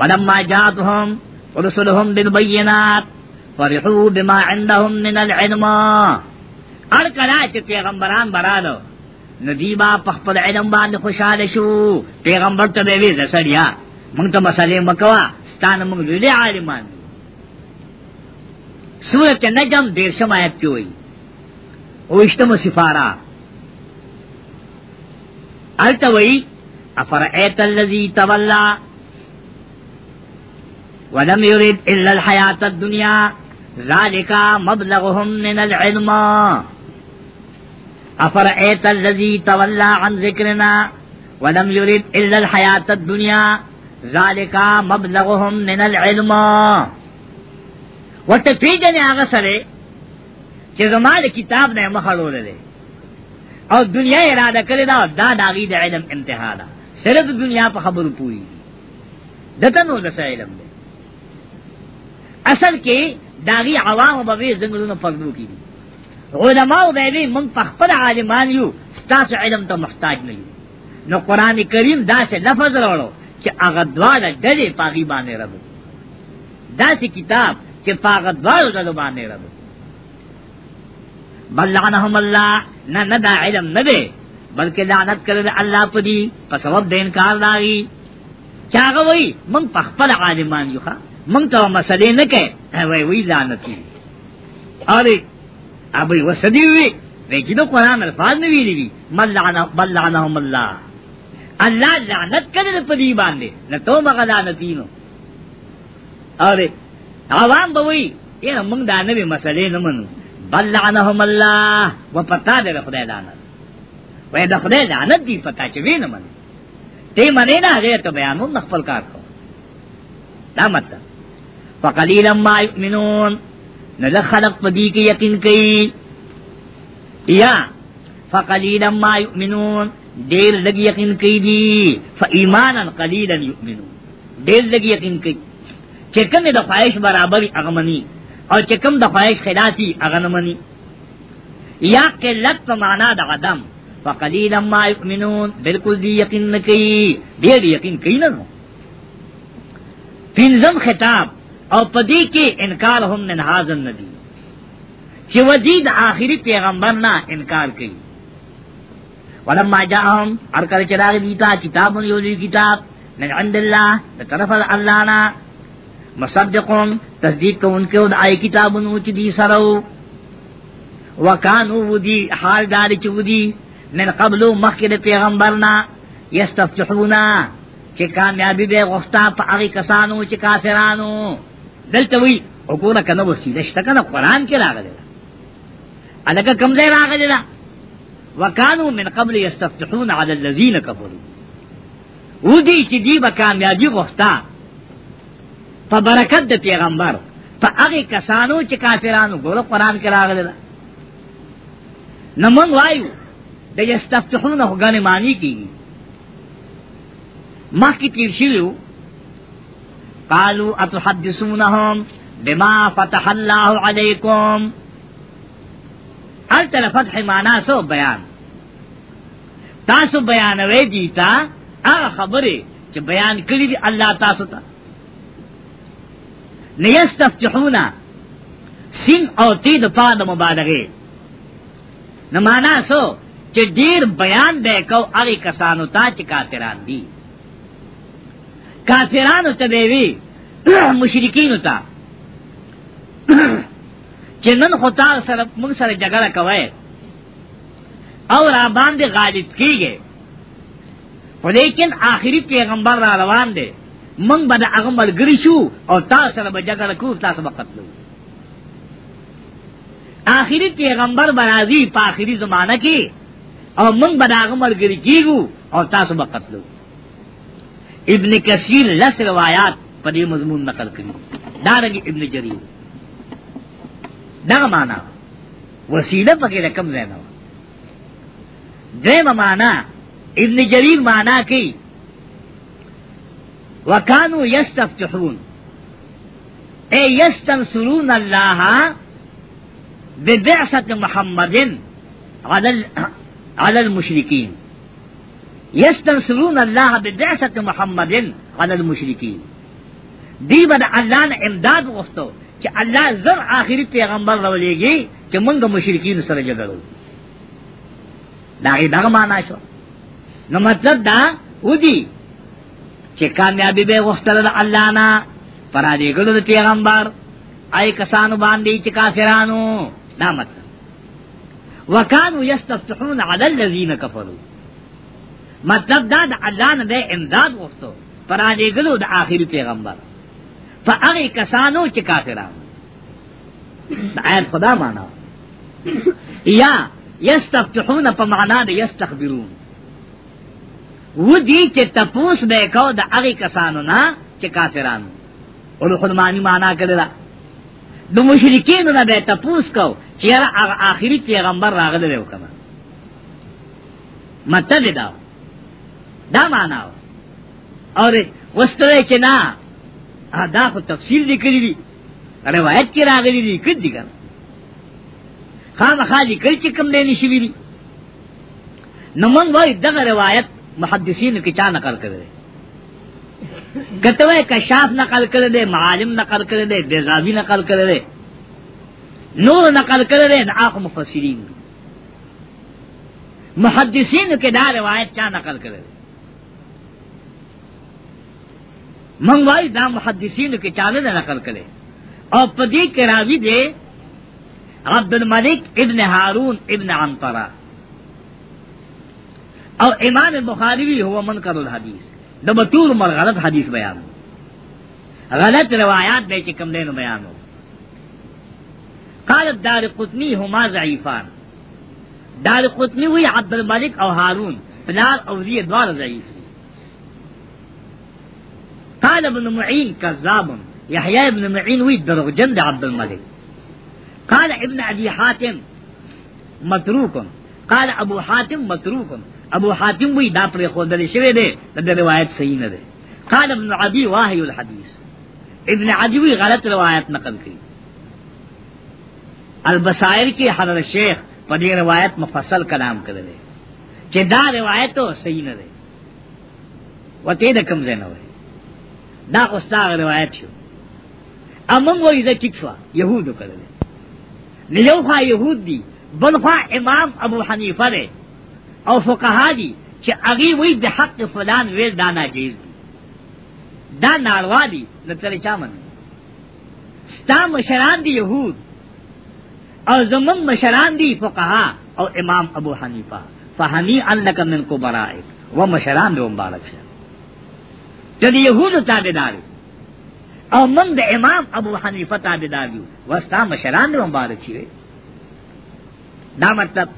A: ولما جاءتهم رسلهم بالبينات فرحو بما عندهم من العلم ار کلا چې پیغمبران برالو ندیبا پخپل علم باندې خوشاله شو پیغمبر ته وی زسړیا موږ ته مسالې مکوا ستانه موږ لوی عالمان سورۃ النجم دیرشم آیت کې وایي او اشتم سفارا التوی افرعیت اللذی تولا ولم يرد الا الحیات الدنیا ذالکا مبلغهم من العلم افرأیت اللذی تولا عن ذکرنا ولم یرد الا الحیات الدنیا ذالکا مبلغهم من العلم ورته پیجنې هغه سره چې زماده کتاب نه مخړول لري او دنیا اراده کړې دا دا داغي د علم انتها ده سره د دنیا په خبرو پوي دته نو د علم ده اصل کې داغي عوام به زنګلونو پګړو کی علماء به وی من پخپل عالمان یو تاسو علم ته محتاج نه یو نو قران کریم دا څه لفظ راوړو چې هغه دواړه ډېرې پاغي باندې راغو دا څه کتاب چې هغه دواړه ډېرې باندې راغو بل لعنهم الله نه نه دا علم نه دی بلکې لعنت کړل الله په دې په سبب دین کار داږي چاغه وای من پخپل عالمان یو ښا مونږ ته مسلې نه کې وای وی لعنتی اره ابي وسدي وی وی چې د قران الفاظ نه ویلي وی مل لعن بل لعنهم الله الله لعنت کړل په دی باندې نه ته مغه لعنتینو اره عوام به وی یا مونږ دا نه مسلې نه منو بل لعنهم الله و پتا دې خدای لعنت وای د خدای لعنت دی پتا چې وینم ته منه نه هغه ته بیانو خپل کار کو دا مطلب فقلیلا ما یؤمنون نل خلق پدی کی یقین کئی یا فقلیلا ما یؤمنون دیر لگی یقین کئی دی فایمانا قلیلا یؤمنون دیر لگی یقین کئی چکم د خواہش برابر اغمنی اور چکم د خواہش خلافی اغنمنی یا قلت په معنا د عدم فقلیلا ما یؤمنون بالکل دی یقین نکئی دیر یقین کئی نه پینزم خطاب او پدی کې انکار هم من حاضر ندی چې وجید آخری پیغمبر نه انکار کوي ولما جاءهم ارکل چراغ دیتا کتاب یو دی کتاب من عند الله ده طرف الله نا مصدقون تصدیق کو ان کے ادائی کتاب نوچ دی سرو وکانو ودی حال دار چودی من قبل مخد پیغمبرنا یستفتحونا چې کامیابی به غفتا په هغه کسانو چې کافرانو دلته وی وګوره کنه وسیله شته کنه قران کې راغلی الګه کم ځای راغلی دا وکانو من قبل یستفتحون علی الذین کفروا ودی چې دی به کامیابی غوښتا په برکت د پیغمبر په هغه کسانو چې کافرانو ګوره قران کې راغلی دا نمون وایو د یستفتحون هغه معنی کی ما کی تیر شیو قالو اتحدثونهم بما فتح الله علیکم التل فتح معنا سو بیان تاسو بیانوي دیتا هغه خبره چې بیان کړی دی الله تاسو ته لیستفتحونا سین او تی د پاد مبالغه نه معنا سو چې ډیر بیان دی کو هغه کسانو ته چې کافران دي کافرانو ته وی مشرکین ته چې نن خو تا سره موږ سره جګړه کوي او را باندې غالب کیږي ولیکن آخری پیغمبر را روان دی منگ بدا اغمل گرشو او تا سر بجگر کور تا سر بقتلو آخری پیغمبر برازی پا آخری زمانہ کی او منگ بدا اغمل گرشیگو او تا سر بقتلو ابن کثیر لس روایات پدې مضمون نقل کړي دارنګ ابن جریر دا معنا وسیله پکې رقم زیاده و دیم معنا ابن جریر معنا کوي وکانو یستفتحون اے یستنصرون الله ببعثه محمد علی علی المشرکین یستنصرون اللہ ببعثت محمد علی المشرکین دی بد اللہ نے امداد غفتو چې الله زر آخری پیغمبر راولېږي چې موږ مشرکین سره جګړو دا یې دغه معنا شو نو مطلب دا ودی چې کامیابی به وختل د الله نه پر دې ګلو د پیغمبر آی کسانو باندې چې کافرانو دا مطلب وکانو یستفتحون علی الذین کفروا مطلب دا د الله نه د امداد غوښتو پر هغه غلو د آخري پیغمبر په هغه کسانو چې کافرانو دا آیت خدا معنا یا یستفتحون په معنا د یستخبرون و دې چې تپوس به کو د هغه کسانو نه چې کافرانو او خدمانی معنا کړل د مشرکین نه به تپوس کو چې هغه آخري پیغمبر راغلی و کنه مطلب دا دا معنا اور وستوی چې نا دا خو تفصیل لیکلی دی روایت کې راغلی دی کړه دي کنه خامخا لیکل چې کم نه نشي ویلي نو مونږ وای دغه روایت محدثین کې چا نقل کړی کتوے کشاف نقل کر دے معالم نقل کر دے بیزابی نقل کر دے نور نقل کر دے ناق مفسرین محدثین کے دا روایت کیا نقل کر دے من وای دا محدثین کې چاله نه نقل کړي او پدې کې راوی دی عبد الملک ابن هارون ابن عنترا او امام بخاری بھی هو منکر الحدیث د بطور مر غلط حدیث بیان غلط روایات به چې کم دینو بیانو قال دار قطنی هما ضعیفان دار قطنی وی عبد الملک او هارون بلال او زی دوار ضعیف قال ابن معین کذاب یحیی ابن معین وی دروغجن د عبد الملک قال ابن ابي حاتم متروک قال ابو حاتم متروک ابو حاتم وی دا پر خودل شوی دی د روایت صحیح نه دی قال ابن عدي واهي الحديث ابن عدي وی غلط روایت نقل کی البصائر کی حضرت شیخ پدې روایت مفصل کلام کړل چې دا روایت صحیح نه دی وته د کم زنه وي دا خوستاغ روایت شو امنگ و ایزا چکشوا یهودو کرده نیو خوا یهود دی بل خوا امام ابو حنیفه ده او فقها دی چې اغي وی د حق فلان ویل دا ناجیز دی دا ناروا دی لتر چامن ستا مشران دی یهود او زمون مشران دی فقها او امام ابو حنیفه فهنی انک من کو برائک و مشران دی مبارک شه ته دی يهودو تابعدار او من د امام ابو حنیفه تابعدار یو وستا مشران دی مبارک شي دا مطلب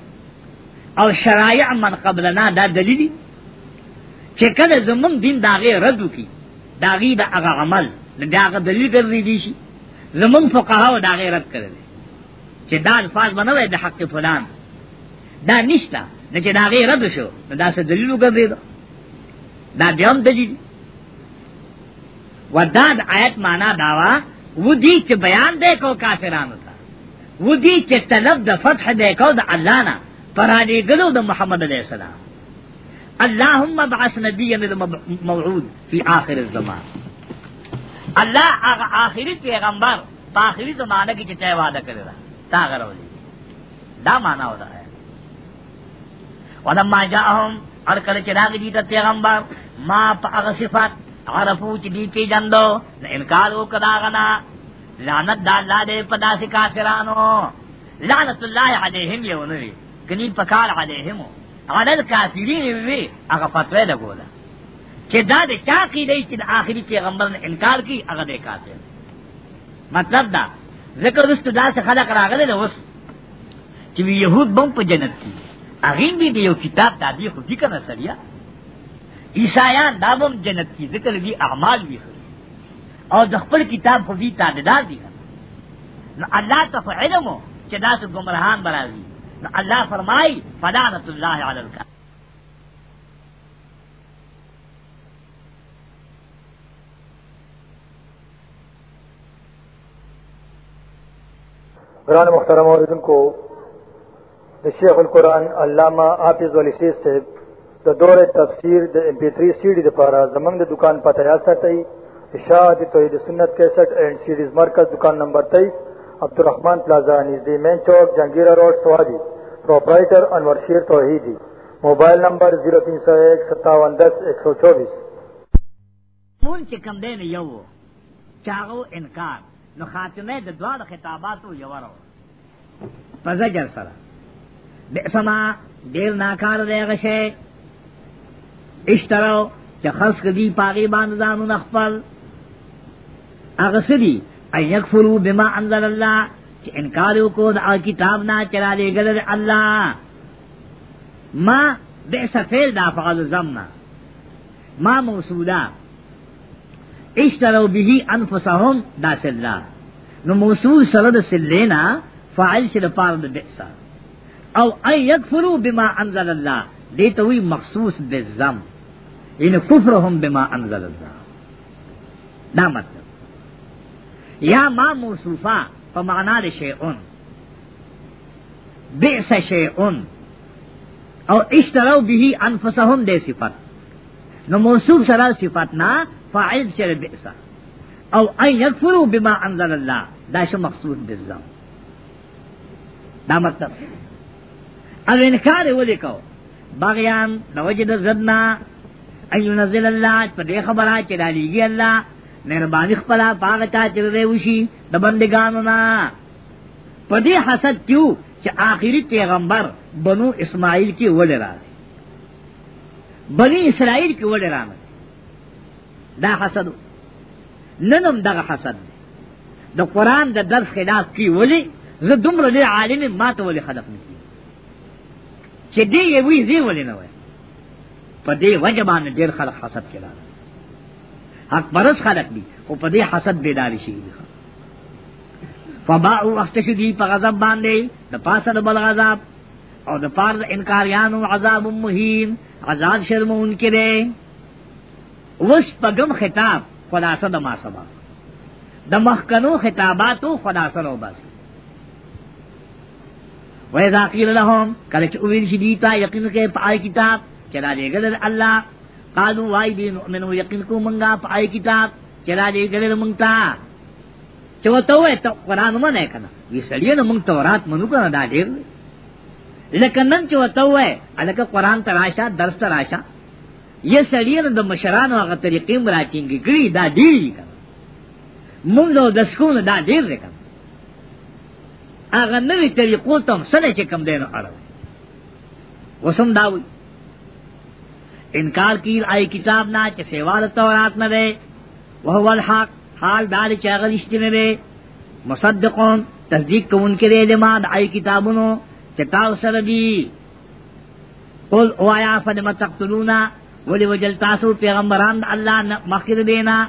A: او شرایع من قبلنا دا دلیلی چې کله زمون دین داغه رد کی داغه دا هغه عمل داغه دلیل ګرځي دي شي زمون فقها او داغه رد کړل چې دا الفاظ بنوي د حق فلان دا نشتا نه چې داغه رد شو دا څه دلیل ګرځي دا بیا هم دلیل دی وداد آیت مانا داوا ودی چې بیان دے کو کافرانو تا ودی چې طلب د فتح دے کو د الله نه پرانی ګلو د محمد علیہ السلام اللهم ابعث نبیا الموعود فی آخر الزمان الله هغه آخری پیغمبر په آخری زمانہ کې چې چا وعده کړی تا غرولې دا معنا ودا ہے ولما جاءهم ارکل چې راغی دې پیغمبر ما په هغه صفات عرفو چی دی پی جندو نا انکارو کداغنا لعنت دا اللہ دے پدا سی کافرانو لعنت اللہ علیہم یو نوی کنی پکار علیہمو علیل کافرین وی اگا فتوے لگو دا چی دا دے چا کی دی چی دا آخری پیغمبر نے انکار کی اگا دے کافر مطلب دا ذکر رستو دا سے خلق راغلے دا وست چې یهود بم په جنت کې اغین دی یو کتاب تابع خو دي کنه سړیا عیسایان دامم جنت کی ذکر دی اعمال بھی خری اور دخبر کتاب کو بھی تابدار دی نو اللہ کا علم ہو چدا سے گمراہان برازی نو اللہ فرمائی فدانت اللہ علی الکافر
B: قرآن مخترم اور کو شیخ القرآن علامہ آفز علی سے د دوره تفسیر د ام پی 3 سیډي لپاره زمنګ د دکان پته یاد ساتئ اشاعت توحید سنت 61 اینڈ سیریز مرکز دکان نمبر 23 عبدالرحمن پلازا نږدې مین چوک جنگیرا روډ سوادی پرپرایټر انور شیر توحیدی موبایل نمبر 03015710124
A: مون چې کم دین یو چاغو انکار نو خاتمه د دواړو خطاباتو یو ورو پزجر سره بسما دیر ناکار دی غشه اشتراو چې خلص کدی پاغي باندې ځانو نخپل هغه سدي اي يكفروا بما انزل الله چې انکار وکړو د کتاب نه چرا دې ګل الله ما به سفیل دا فقال زمنا ما موصولا اشتروا به انفسهم دا سلا نو موصول سره د سلینا فاعل شه د پاره د بئسا او اي يكفروا بما انزل الله دې ته وی مخصوص بالذم ان کفرهم بما انزل الله دا مطلب یا ما موصوفا په معنا د شیئون بئس شیئون او اشتروا به انفسهم دې صفات نو موصوف سره صفات نه فاعل سره بئس او ان يكفروا بما انزل الله دا شو مقصود بالذم دا مطلب او انکار ولیکو بغیان د وجه د زدنا ایو نزل اللہ پر دے خبرہ چلا لیگی اللہ مہربانی خپلا پاگ چا چل رہے وشی دا بندگانونا پر دے حسد کیوں چا آخری پیغمبر بنو اسماعیل کی ولی را دے بنی اسرائیل کی ولی را دے دا حسدو ننم دا حسد دے دا قرآن دا درس خلاف کی ولی زدمر دے عالم مات ولی خلق نکی چا دے یہ وی زی ولی نوے په دې وجه باندې ډېر خلک حسد کړه حق پرس خلق دي او په دې حسد بیداری شي فباعو وخت شدی په غضب باندې د پاسه د بل غضب او د پار د انکاریانو عذاب مهین عذاب شرمون کې دی وس پګم خطاب خلاصه د ما سبا د مخکنو خطاباتو خلاصه نو بس وَإِذَا قِيلَ لَهُمْ کَلَ چُوِلْ شِدِيتَا یقین کے پای کتاب چرا لے گل اللہ قالو وائی دی نؤمنو یقین کو منگا پائی کتاب چرا لے گل منگتا چوتو ہے تو قرآن من ہے کنا یہ سڑیے نا منگ تورات منو کنا دا دیر لکنن چوتو ہے الکا قرآن تراشا درس تراشا یہ سڑیے نا دا مشرانو آغا طریقی مراچیں گی گری دا دیری کنا منگ دو دسکون دا دیر رکنا آغا نوی طریقو تم سنے چکم دینو اڑا وسم داوی انکار کی آئی کتاب نہ چسیوال تورات نہ دے وہ الحق حال دار چاغل رشتے میں دے مصدقون تصدیق کو ان کے دے دما آئی کتابوں چٹاؤ سر دی قل او آیا فدم تقتلونا ولی وجل تاسو پیغمبران اللہ مخیر دینا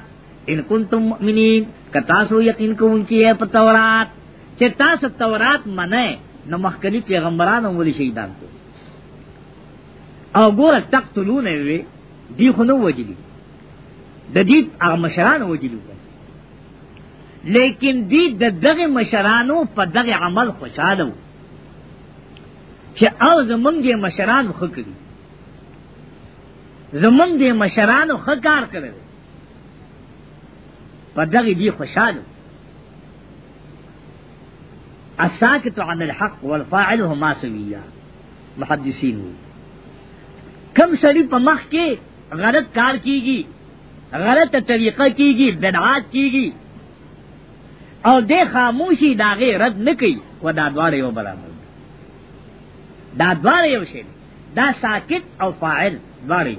A: ان کنتم مؤمنین کہ تاسو یقین کو ان کی ہے تورات چہ تاسو تورات منے نو مخکلی پیغمبران ولی شہیدان کو او ګوره تقتلون وی دی خو نو وجلی د دې هغه مشران وجلی لیکن دی د دغه مشرانو په دغه عمل خوشاله وو چې او زمونږه مشران خو کړی زمونږه مشران خو کار کړی په دغه دی خوشاله الساکت عن الحق والفاعل هما سویا محدثین وو کم سړی په مخ کې غلط کار کیږي غلط طریقه کیږي بدعات کیږي او دې خاموشي داغه رد نکي و دا دواړه یو برابر دا دواړه یو شی دا ساکت او فاعل دواړه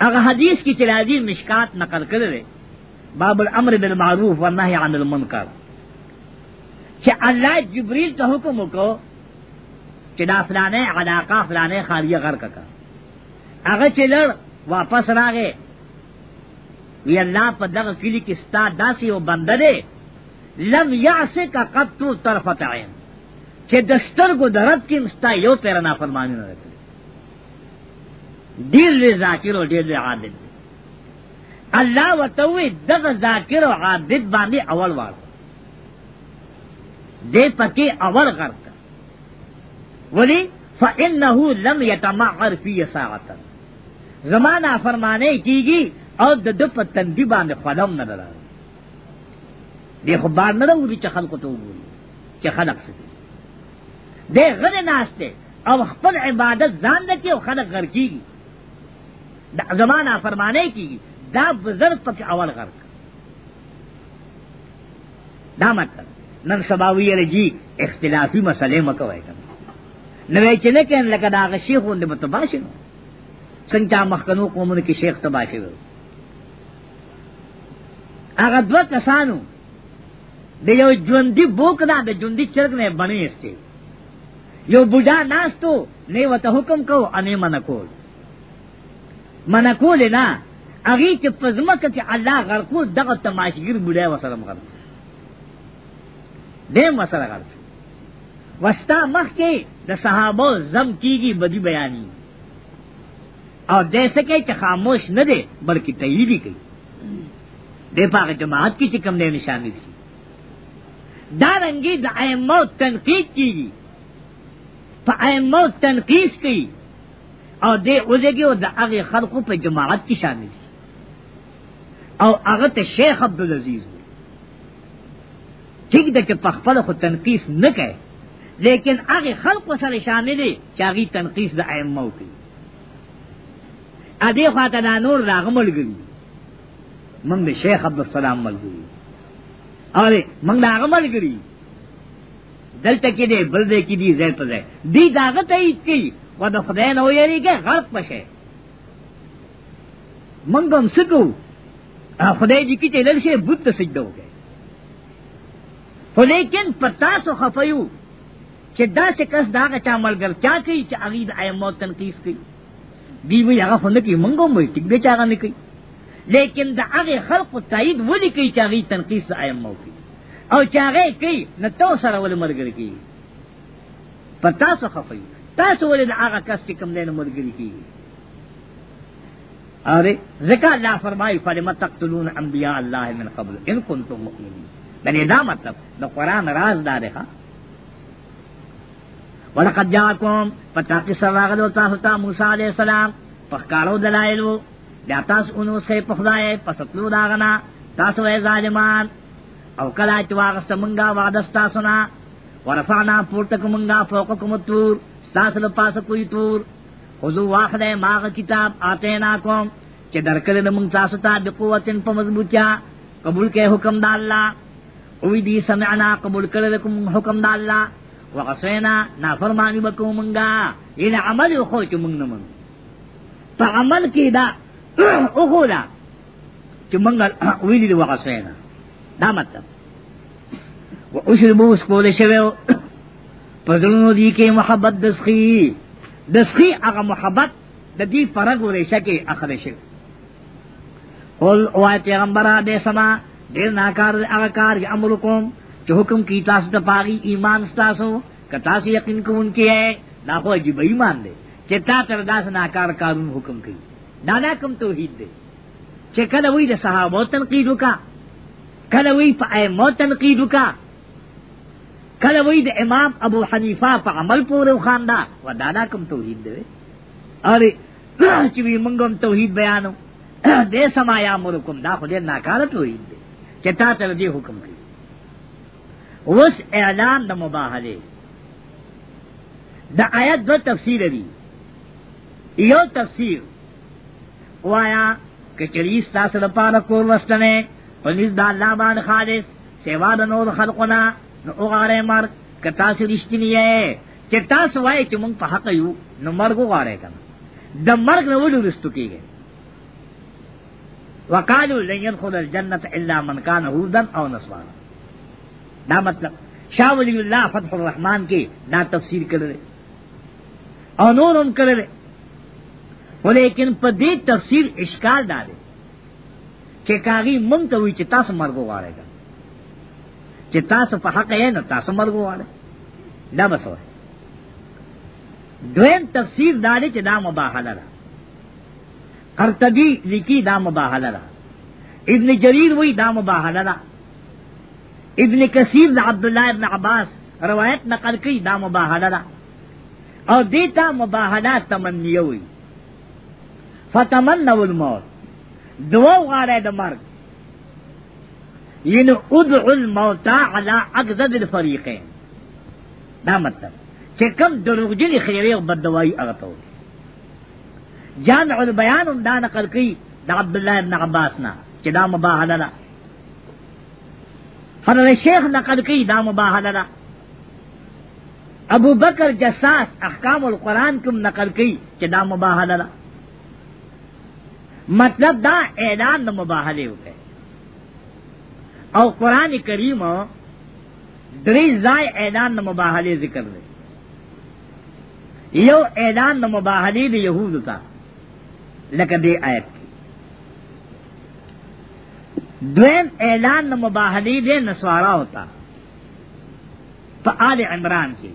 A: هغه حدیث کې چې راځي مشکات نقل کړل باب الامر بالمعروف والنهي عن المنکر چې الله جبريل ته حکم وکړ چې دا فلانه علاقه فلانه خالیه غر ککا هغه چې لړ واپس راغې وی الله په دغه کلی کې ستا داسې او بنده دی لم یعسه کا قطو طرفه عین چې دستر کو درد کې مستا یو تیر نه فرمانی نه رکھے ډیر لوی ذاکر او ډیر لوی عادل الله وتوي دغه ذاکر او عادل باندې اول وار دې پکې اول غرق ولی فانه لم يتمعر في ساعه زمانہ فرمانے کیږي او د د په تندی باندې خلم نه درا دی خو باندې نه وږي چې خلق ته وږي چې خلق سي دی غر ناشته او خپل عبادت ځان نه کوي او خلق غر کیږي د زمانہ فرمانے کیږي دا بزرگ پک اول غر دا مطلب نن سباوی رجی اختلافی مسئلے مکوئے کرنا نوې چې نه کین لکه دا غ شیخ وند متباشر څنګه مخکنو قومونو کې شیخ تباشر هغه دوه کسانو د یو ژوندۍ بوک دا د ژوندۍ چرګ نه بڼې استه یو بوډا ناستو نه وته حکم کو انې منکول منکول نه هغه چې پزمک چې الله غرقو دغه تماشګر بوډا وسره مخ دې مسره غرق وستا مخ کې د صحابه زم کیږي بدی بیانی او جیسے کې چې خاموش نه دی بلکې تېری کوي د پاره جماعت کې چې کم نه نشانې شي دا رنګي د ائمه تنقید کیږي په ائمه تنقید کوي او دې اوځي او د هغه خلقو په جماعت کې شامل شي او هغه ته شیخ عبد العزيز ټیک ده چې په خپل خو تنقید نه کوي لیکن هغه خلق سره شامل دي چې هغه تنقیس د ائمه کوي ا دې خاطر دا نور راغمل کوي موږ د شیخ عبد السلام ملګری اره موږ دا غمل کوي دلته کې دې بل دې کې دې ځای په ځای دې داغه ته هیڅ کوي و د خدای نه ویری کې غلط پشه موږ هم سکو خدای دې کې چې لږ شي بت سجده وکړي خو لیکن پتا سو خفیو چې دا چې کس دا چا ملګر چا کوي چې هغه د ائمو تنقیس کوي دی وی هغه خوند کې مونږ هم ټیک دی چا نه کوي لیکن دا هغه خلق تایید ولي کوي چې هغه تنقیس د ائمو کوي او چې هغه کوي نو تو سره ول ملګر کوي پتا څه خفي تاسو ول د هغه کس چې کوم نه ملګری کوي اره زکا لا فرمای فلم تقتلون انبیاء الله من قبل ان کنتم مؤمنین دا مطلب د قران راز دار ښه ولقد جاءكم فتاقي سواغل وتا ہوتا موسی علیہ السلام پخکارو دلائل وو بیا تاسو اونو سے پخدای پسطلو داغنا تاسو اے ظالمان او کلا چې واغست منګه وعدستا سنا ورفعنا پورتک منګه فوقکم الطور تاسو له پاسه کوئی تور خذو واخده ماغ کتاب آتینا کوم چې درکل موږ تاسو ته د قوتن په مضبوطیا قبول کې حکم د الله او دې سمعنا قبول کړل کوم حکم د الله وعصینا نافرمانی بکو منگا یعنی عمل اخو چو منگ نمن پا عمل کی دا اخو دا چو منگا ویلی دا وعصینا دا مطلب وعشربو سکول شویو پزلونو دی کې محبت دسخی دسخی اغا محبت د دې فرق ورېشه کې اخره شي قل او پیغمبره دې سما دې ناکار هغه کار امر کوم کہ حکم کی تاس نہ پاری ایمان ستاس ہو کہ یقین کو ان کی ہے نا خو عجیب ایمان دے چہ تا تر داس ناکار کارون حکم کی دادا کم توحید دے چہ کل وی دا صحابہ تنقید کا کل وی پا اے مو تنقیدو کا کل وی دا امام ابو حنیفہ پا عمل پورے و خاندہ و دادا کم توحید دے اور چوی منگم توحید بیانو دے سمایا مرکم دا خود دے ناکارت توحید دے چہ تا تر دے حکم کی اوس اعلان د مباهله د آیت دو تفسیر دی یو تفسیر وایا کچری ستاسو لپاره کور وستنه پنځ د الله باندې خالص سیوا د نور خلقنا نو وګاره مرګ کتا سرشتنی اے چې تاسو وایي چې مونږ په حق یو نو مرګ وګاره کنه د مرګ نه ولې رستو کیږي وقالو لن يدخل الجنه الا من كان هودا او نصارا دا مطلب شاہ ولی اللہ فتح الرحمان کی دا تفسیر کر رہے اور نور ان کر رہے لیکن پدی تفسیر اشکال ڈالے کہ کاغی منگ تو ہوئی چتا سے مرگو والے گا چتا سے حق ہے نہ تاس مرگو والے نہ بس ہو دویم تفسیر دارے چ دام باحلہ رہا قرطبی لکی دام باحلہ رہا ابن جریر وہی دام باحلہ رہا ابن کثیر دا عبداللہ ابن عباس روایت نقل کی دا مباہلہ دا اور دیتا مباہلہ ہوئی فتمنو الموت دو غارے دا مرگ یعنی ادعو الموتا علا اقدد الفریقین دا مطلب چکم دروغ جنی خیریق بدوائی اغتو جامع البیان دا نقل کی دا عبداللہ ابن عباس نا دا مباہلہ دا فضل شیخ نقد کی دا مباحله دا ابو بکر جساس احکام القرآن کم نقل کی چې دا مباحله دا مطلب دا اعلان دا مباحله ہوگئے او قرآن کریم دری زائے اعلان دا مباحله ذکر دے یو اعلان دا مباحله دا یہود تا لکہ دے آیت دویم اعلان مباحلی دے نسوارا ہوتا تو آل عمران کی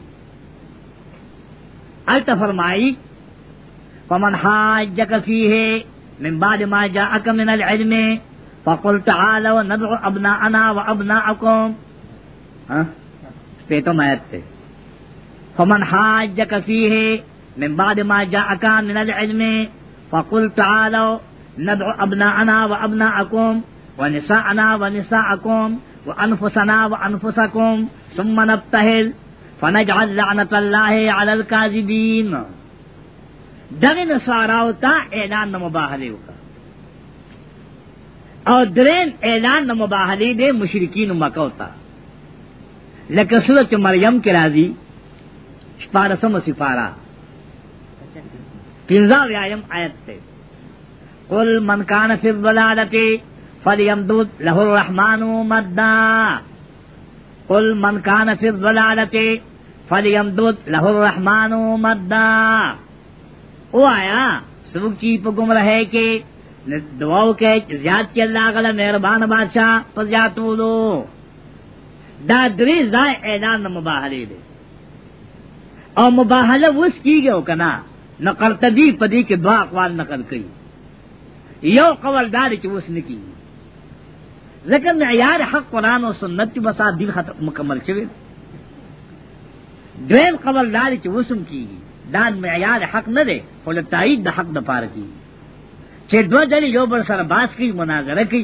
A: الت فرمائی ومن حاجك فيه من بعد ما جاءك من العلم فقل تعالوا ندعو أبناءنا وأبناءكم سپیتم آیت تے فمن حاجك فيه من بعد ما جاءك من العلم فقل تعالوا ندعو أبناءنا وأبناءكم ونساءنا ونساءكم وانفسنا وانفسكم ثم نبتهل فنجعل لعنت الله على الكاذبين دغه نصاراو ته اعلان نه مباهله وکړه او درین اعلان نه مباهله دې مشرکین مکه وتا لکه سورۃ مریم کې راځي شپارسم سفارا پنځه ویایم آیت ته قل من کان فی الضلالتی فلیمدود له الرحمن مدا قل من کان فی الضلالت فلیمدود له الرحمن مدا او آیا سبک چی پا گم رہے کے دعاو کے زیاد کی اللہ غلہ مہربان بادشاہ پا زیادتو دو دا دری زائے اعلان مباہلے دے او مباہلہ اس کی گئے ہو کنا نقرتبی پدی کے دعا اقوال نقل کئی یو قول دار کی اس نے کی ذکر معیار حق قرآن و سنت کی بسا دل ختم مکمل شوی دویم قبل داری چی وسم کی دان معیار حق نہ دے خل تائید دا حق دا پار کی چی دو دلی یو بر سر باس کی مناظرہ کی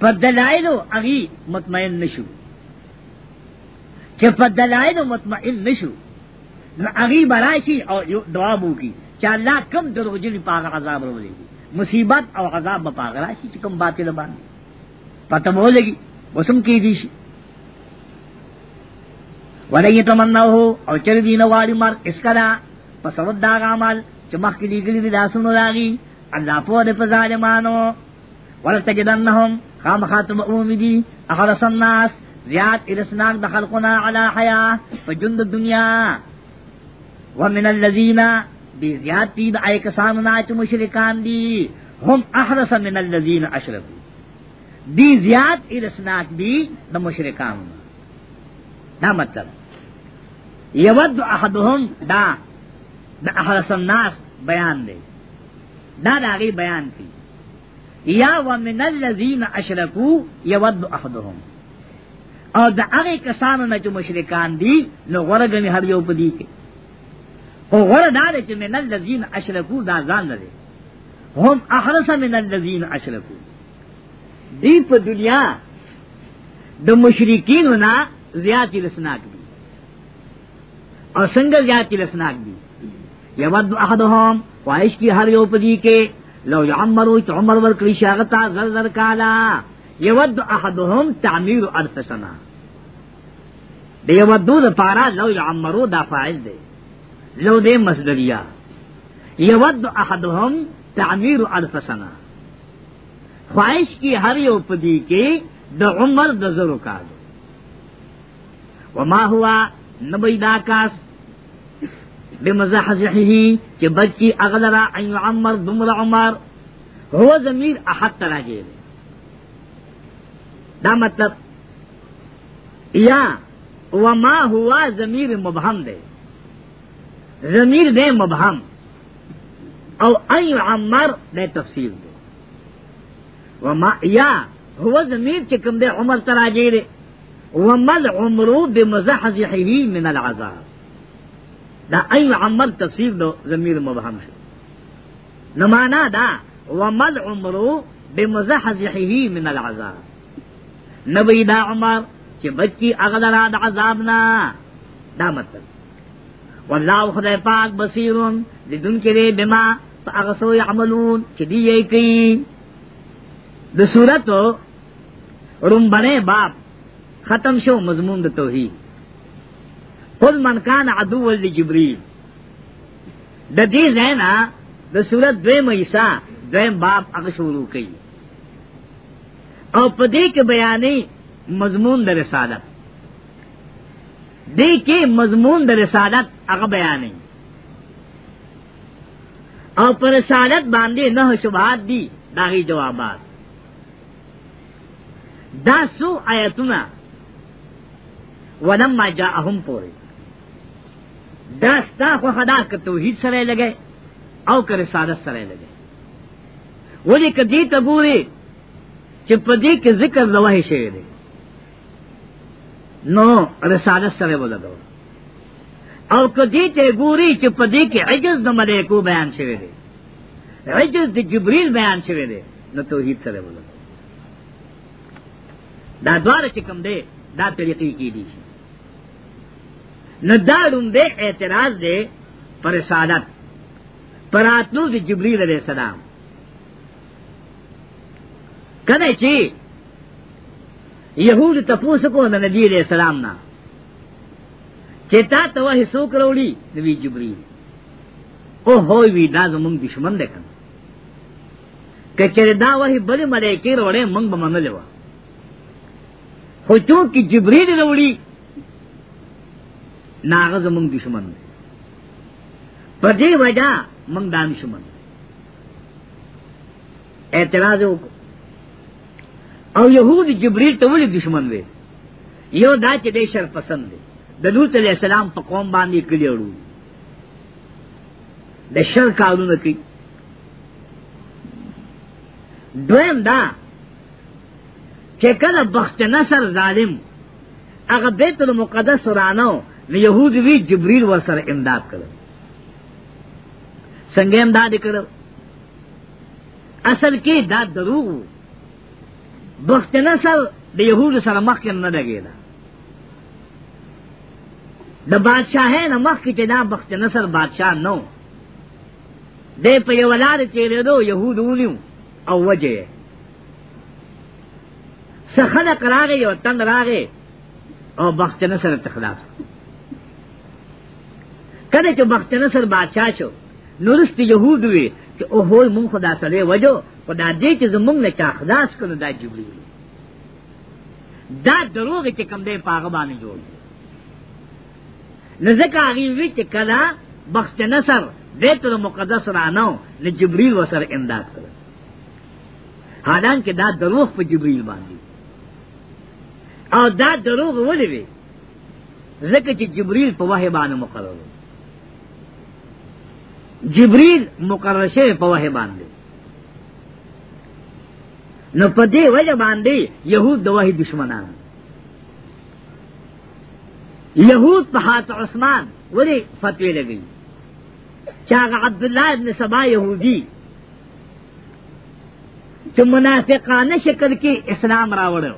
A: پر دلائلو اگی مطمئن نشو چی پر دلائلو مطمئن نشو اگی برائی چی اور دعا بو کی چی اللہ کم دروجلی پاک عذاب رو لے گی مصیبت اور عذاب بپاک راشی چی کم باطل باندی پتہ مو لگی وسم کی دیش ولئی تمنا ہو او چر دین واری مر اس کرا پسود دا عمل چې مخ کې لګلی دی داسونو راغي الله په دې په ظالمانو ولتجدنهم خام خاتم اومدی اخرس الناس زیاد ارسناک د خلقنا علی حیا فجند دنیا ومن الذین بزیاد تید آئے کساننا چو مشرکان دی هم احرس من الذین اشرفو دی زیاد ارسناک دی دا مشرکان دا مطلب یود احدهم دا دا احرس الناس بیان دی دا دا غی بیان کی یا ومن اللذین اشرکو یود احدهم او دا اغی کسانو نا چو مشرکان دی نو غرگنی هر یو پا دی که او غره دا دی چې من اللذین اشرکو دا ځان لري هم احرس من اللذین اشرکو دی په دنیا د مشرکین نه زیاتی لسناک دي او څنګه زیاتی لسناک دي یود احدهم وایش کی هر یو پدی کې لو یعمرو چې عمر ور کړی شاغتا زر زر کالا یود احدهم تعمیر الف سنه دی یود د پارا لو یعمرو دا فاعل دی لو دې مصدریه یود احدهم تعمیر الف سنه خواہش کی ہر یو پدی کی دا عمر دا ذرو کا دو وما ہوا نبی دا کاس بمزحزحی کہ بچی اغلرا ان یعمر دمر عمر ہوا ضمیر احد ترا گئے دا مطلب یا وما ہوا ضمیر مبہم دے ضمیر دے مبہم او ان یعمر دے تفصیل دے وما یا هو زمیر چې کوم دی عمر تراجی دی ومل عمرو بمزحزحه من العذاب دا ای عمل تفسیر دو زمیر مبهم شو نمانا دا ومل عمرو بمزحزحه من العذاب نبی دا عمر چې بچی اغلرا دا عذابنا دا مطلب والله خدای پاک بصیرون لدن کې بما فاغسو يعملون چې دی یې کوي د صورت رمبنے باپ ختم شو مضمون د توحید قل من کان عدو ول جبريل د دې زینا د صورت دوی مېسا دوی باپ هغه شروع کړي او په دې کې بیانې مضمون د رسالت دې کې مضمون د رسالت هغه بیانې او پر رسالت باندې نه شبهات دي داغي جوابات دا سو آیتونه ولما جاءهم پوری دا ستا خو خدا که توحید سره لګي او که رسالت سره لګي ولی کدی ته ګوري چې په دې کې ذکر نوای شي دی نو رسالت سره ولګو او کدی ته ګوري چې په دې کې عجز د ملائکو بیان شوی دی عجز د جبرئیل بیان شوی دی نو توحید سره ولګو دا دوار چکم دے دا طریقی کی دی نو دا دے اعتراض دے پر رسالت پر آتنو دی جبریل علیہ السلام کنے چی یہود تپوس کو نہ نبی علیہ السلام نا چیتا تو وہ سو کروڑی نبی جبریل او ہوئی وی دا زمون دشمن دے کن کہ چرے دا وہی بڑے ملے کی روڑے منگ بمن لے خو چونکہ جبریل روڑی ناغذ منگ دشمن پر دے وجہ منگ دا دشمن اعتراض کو او یہود جبریل تولی دشمن وے یو دا چې دې شر پسند دی د لوط علی السلام په قوم باندې کلی اړو د شر کارونه کوي دویم دا چې کله بخت نصر ظالم هغه بیت المقدس ورانو نو يهود وی جبريل ورسره امداد کړو څنګه امداد کړو اصل کې دا دروغ بخت نصر د يهود سره مخ کې نه لګیدا د بادشاہ نه مخ کې دا بخت نصر بادشاہ نو دې په یو لار کې له دوه يهودونو او وجه سخل قراغی و تنگ راغی او بخت نصر تخلاص کده چو بخت نصر بادشاہ شو نورست یهود وی چې او هو مون خدا سره وجو خدا دې چې زمونږ نه چا خلاص کړو دا جبري دا دروغ چې کم دې پاغه باندې جوړ لزکه هغه وی چې کلا بخت نصر بیت المقدس رانو نه جبريل وسر امداد کړ حالانکه دا دروغ په جبريل باندې او دا دروغ ولې وي ځکه چې جبريل په وحي باندې مقرر جبريل مقرر شوی په وحي باندې نو په دې وجه باندې يهود د وحي دشمنان يهود په حات عثمان ولې فتوی لګي چاغه عبد الله ابن سبا يهودي چې منافقانه شکل کې اسلام راوړل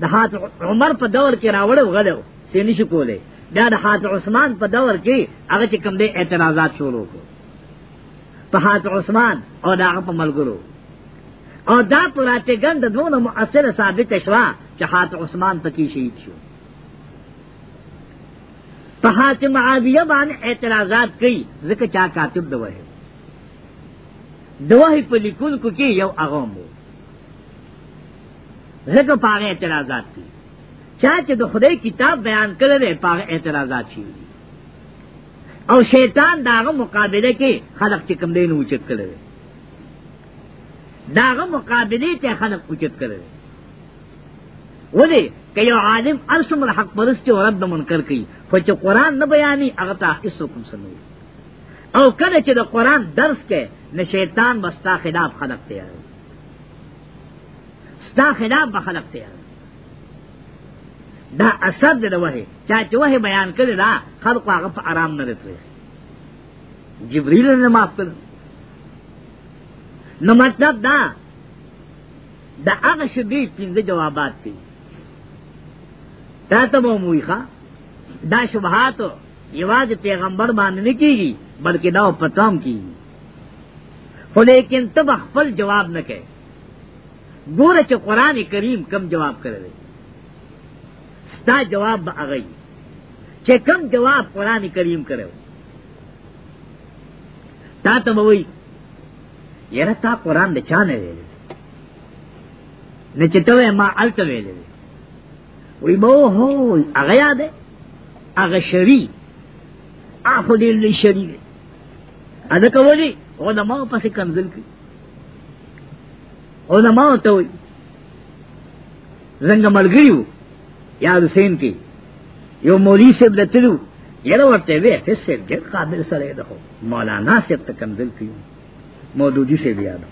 A: د حات عمر په دور کې راوړ غلو سینې شو کولې دا د حات عثمان په دور کې هغه چې کوم دې اعتراضات شروع کړو په حات عثمان او دا هغه په ملګرو او دا پراته ګند دونه مؤثر ثابت شوا چې حات عثمان پکې شهید شو په حات معاویه باندې اعتراضات کوي ځکه چا کاتب دوه دوه په لیکونکو کې یو اغام وو زکه پاغه اعتراضات دي چا چې د خدای کتاب بیان کړل دی پاغه اعتراضات شي او شیطان داغه مقابله کې خلق چې کم دین اوچت کړل دی داغه مقابله ته خلق اوچت کړل دی ودی که یو عالم ارسم الحق پرست او رد منکر کوي خو چې قران نه بیانې هغه ته هیڅ حکم سموي او کله چې د قران درس کې نه شیطان بستا خلاف خلق تیار ستا خلاف به خلق تیار دا اثر دې وه چا چې وه بیان کړی دا خلق هغه په آرام نه راتوي جبرئیل نه معاف کړ نو مطلب دا دا هغه شبي پنځه جوابات دي دا ته مو موخه دا شبهات یواز پیغمبر باندې نه کیږي بلکې دا پتام کیږي خو لیکن تب خپل جواب نه کوي گور چ قرآن کریم کم جواب کرے ستا جواب آ گئی چ کم جواب قرآن کریم کرے تا تم وہی یار تا قرآن دے چانے دے نہ چٹوے ماں الت وے دے وہی بو ہو اگیا دے اگ شری آخو دل شری ادک بولی وہ نماؤ پس کنزل کی علماء ته وي زنګ ملګریو یاد حسین کی یو مولوی سے بلتلو یره ورته وی ته سر ډېر قابل سره ده مولانا سے تکندل کیو مودودی سے بیا ده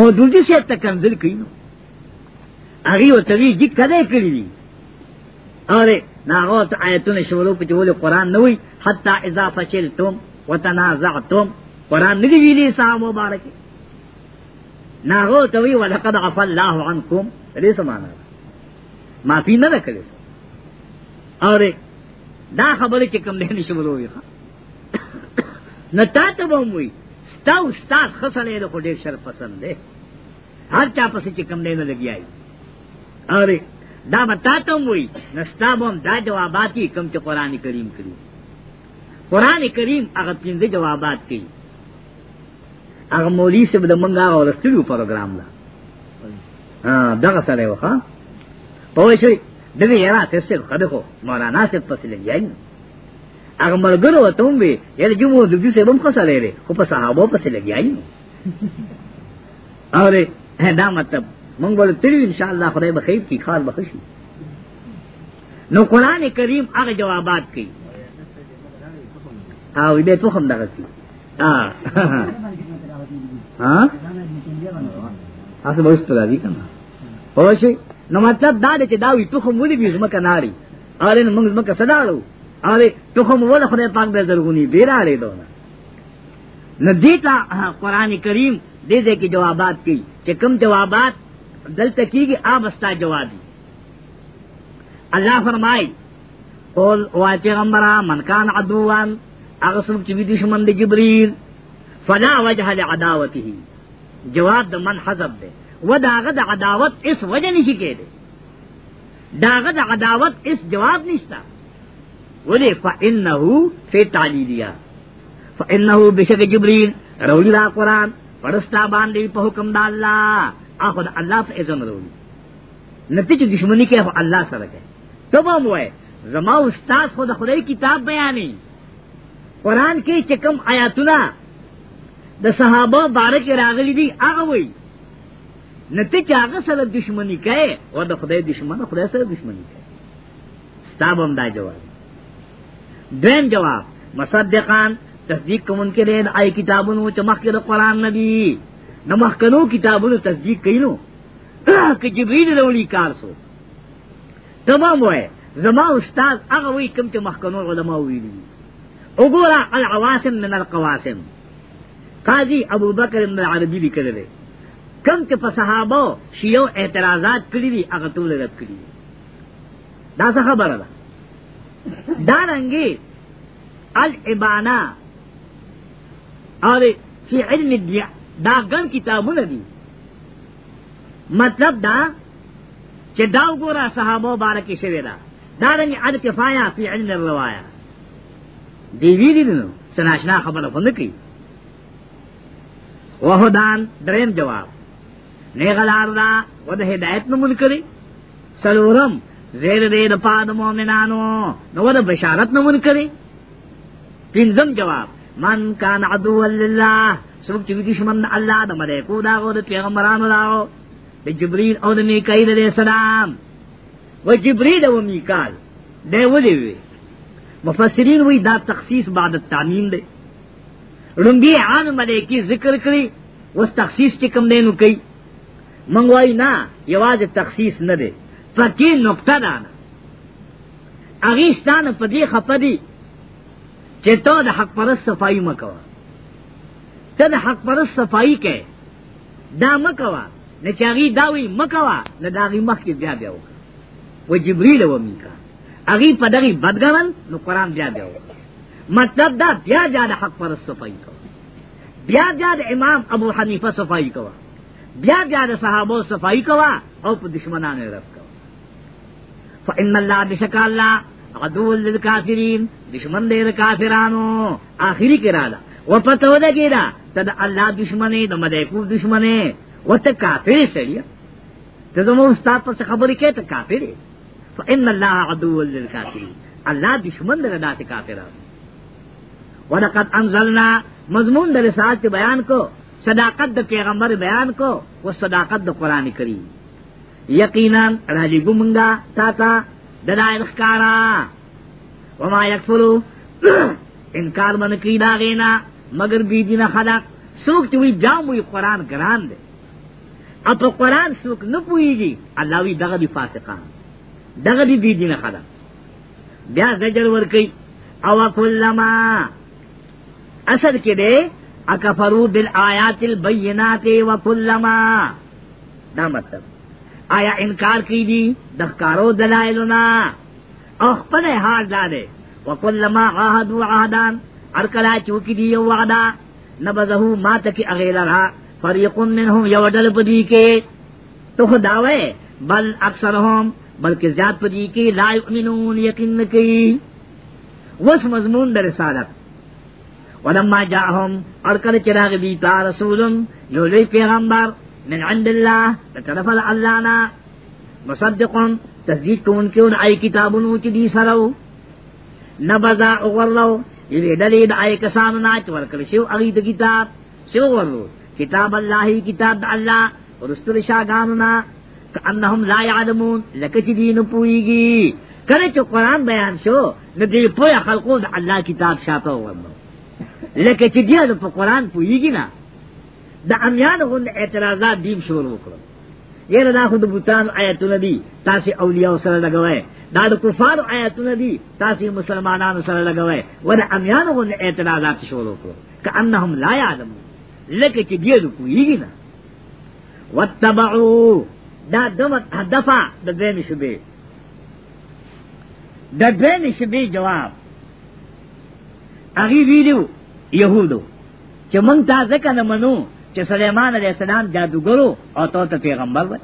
A: مودودی سے تکندل کیو هغه ورته وی چې کله کړی دي اره ناغوت آیتونه شولو په جوړه قران نه وي حتی اذا فشلتم وتنازعتم قران نه دی ویلي صاحب مبارک ناغو توی ولقد عفا الله عنکم دې څه معنا معافي نه وکړي اور دا خبره چې کوم نه نشم وروي نه تا ته وموي ستا استاد خصلې له ډېر شر پسند دی هر چا پسې چې کوم نه لګیای اور دا متا ته وموي نه ستا بم دا جواباتي کوم چې قران کریم کړی قران کریم هغه پنځه جوابات کوي هغه مولوی سے بده منګه هغه ورستلو پروګرام لا ها دغه سره وخا په وې شي دغه یرا تاسو خده خو مولانا سے پسل جاین هغه ملګرو ته هم وی یل جمعو د دې سے بم خسالې لري خو په صحابه پسل جاین اره دا مطلب مونږ ول تیری ان شاء الله خدای به خیر کی خار به خوشي نو قران کریم هغه جوابات کوي او دې ته هم دغه کی ها ها تاسو به ست راځي کنه اوشي نو مطلب دا دی چې دا وی ته مولي به زمکه ناری اره نو موږ زمکه صداړو اره ته مو ول خدای پاک به زرغونی ډیر اړې دونه نو دیتا قران کریم دې دې کې جوابات کی چې کم جوابات دلته کیږي آبستا جواب دی الله فرمای قول واچه غمبرا من کان عدوان اغسل چې دې دشمن دی جبرئیل فلا وجه لعداوته جواب د من حذف ده و داغه د عداوت اس وجه نشي کېده داغه د عداوت اس جواب نشتا ولی فانه فی تعلیلیه فانه بشک جبرئیل رولی دا قران پرستا باندې په حکم د الله اخو د الله په اذن رولی نتیجه دشمنی کې هو الله سره کې تمام وای زما استاد خو د خدای کتاب بیانې قران کې چکم آیاتونه د صحابه بارک راغلی دی هغه وی نته چې هغه سره دښمنی کوي او د خدای دښمن خدای سره دښمنی کوي ستاب هم دا جواب دین جواب مصدقان تصدیق کوم کې لید آی کتابونو چې مخکې د قران نه دی نه مخکنو کتابونو تصدیق کینو که جبرئیل وروړي کار سو تمام وای زما استاد هغه وی کوم چې مخکنو علما ویلي وګوره العواسم من القواسم قاضی ابو بکر ابن عربی بھی کرے کم کے پسحابو شیو اعتراضات کری دی اغتول رد کری دی دا سا خبر دا دارنگی العبانا اور فی علم دیا دا گن کتابون دی مطلب دا چې داو ګورا صحابه بارکی شوی دا دارنګ اد کفایا فی علم الروایا دی ویلی نو سناشنا خبره خوند کی وہدان دریم جواب نیغلار دا ود ہدایت نمون کری سلورم زیر دے دا پا دا مومنانو نو دا بشارت نمون کری پینزم جواب من کان عدو اللہ سبک چوی دشمن اللہ دا ملیکو داغو دا پیغمبرانو داغو دا جبریل او دا میکائی علیہ السلام و جبریل او میکال دے ولی وی مفسرین وی دا تخصیص بعد التعمیم دے رنبی عام ملیکی ذکر کری اس تخصیص کی کم دینو کی منگوائی نا یواز تخصیص نہ دے پکی نکتہ دانا اغیستان پدی خپدی چې ته د حق پرست صفائی مکوا ته د حق پرست صفائی کې دا مکوا نه چاغي داوي مکوا نه داغي مخ کې بیا بیا و جبريل و میکا اغي په دغه بدګرن نو قران بیا بیا و مطلب دا بیا جا دا حق پر صفائی کوا بیا جا دا امام ابو حنیفہ صفائی کوا بیا بیا د صحابو صفائی کوا او په دشمنانو رد کوا فان الله بشک الله عدو للکافرین دشمن دې د کافرانو اخری کې رااله و پته ولګی دا تد الله دشمنه د ملائکو دشمنه وته کافر شړیا ته زمو استاد پر خبرې کې ته کافر فان الله عدو للکافرین الله دشمن دې د کافرانو ولقد انزلنا مضمون د رسالت بیان کو صداقت د پیغمبر بیان کو او صداقت د قران کریم یقینا راځي ګمنګا تا تا دلائل ښکارا وما یکفلو انکار من کی دا غینا مگر بی دینا خلق سوک چوی جاموی قرآن گران دے اپا قرآن سوک نپوئی گی اللہ وی دغا دی فاسقان دغا دی بی دینا خلق بیا زجر ورکی او کلما اصل کې دی اکفرو بالآیات البینات وکلما دا مطلب آیا انکار کی دی دخکارو دلائلنا او خپل حال داده وکلما عاهدوا عهدان ارکلا چوکی دی یو وعدا نبذه ما تکی اغیل را فریق منهم یو دل پدی کې تو خداوے بل اکثرهم بلکہ زیاد پدی کې لا یؤمنون یقین کی وس مضمون در رسالت ولما جاءهم ارکل چراغ بیتا رسولم یو لوی پیغمبر من عند الله طرف الله نا مصدقون تصدیق کون کے ان آئی کتابونو چی دی سرو نبذا اغرلو یوی دلید آئی کسانو ناچ ورکل شو اغید کتاب شو ورلو کتاب اللہ کتاب اللہ رسول شاگانونا انہم لا یعلمون لکچ دین پوئی گی کرے چو قرآن بیان شو ندی پویا خلقو دا اللہ کتاب شاپا ورلو لکه چې بیا د قرآن پوېږي نه د امیان غوند اعتراضات دیم شروع وکړو یره دا خود بوتان آیتونه دي تاسو اولیاء سره لګوي دا د کفار آیتونه دي تاسو مسلمانانو سره لګوي ور امیان غوند اعتراضات شروع وکړو کأنهم لا یعلمون لکه چې بیا د پوېږي نه وتبعوا دا دمت هدفه د دې مشبه د دې مشبه جواب اغي ویلو یهودو چې مونږ تا ځکه نه منو چې سليمان عليه السلام جادوګرو او تو ته پیغمبر وای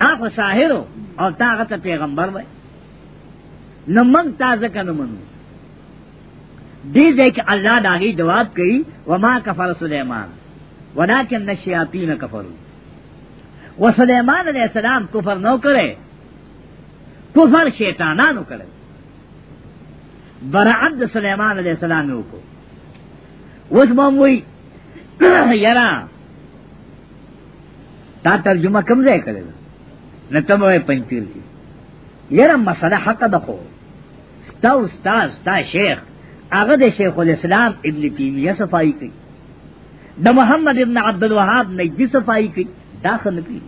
A: هغه ساحر او تا هغه ته پیغمبر وای نو مونږ تا ځکه نه منو دې ځکه الله داغي جواب کوي وما کفر سليمان ولكن الشياطين كفروا وسليمان عليه السلام کفر نو کړي کفر شیطانانو کړي برعد سليمان عليه السلام وکړو اوس مم وی یرا تا ترجمه کم ځای کړل نه ته مې پنځیر کی یرا مسله حق ده خو ستا استاد ستا شیخ هغه د شیخ الاسلام ابن تیمیه صفائی کوي د محمد ابن عبد الوهاب نه دي صفائی کوي دا خنکی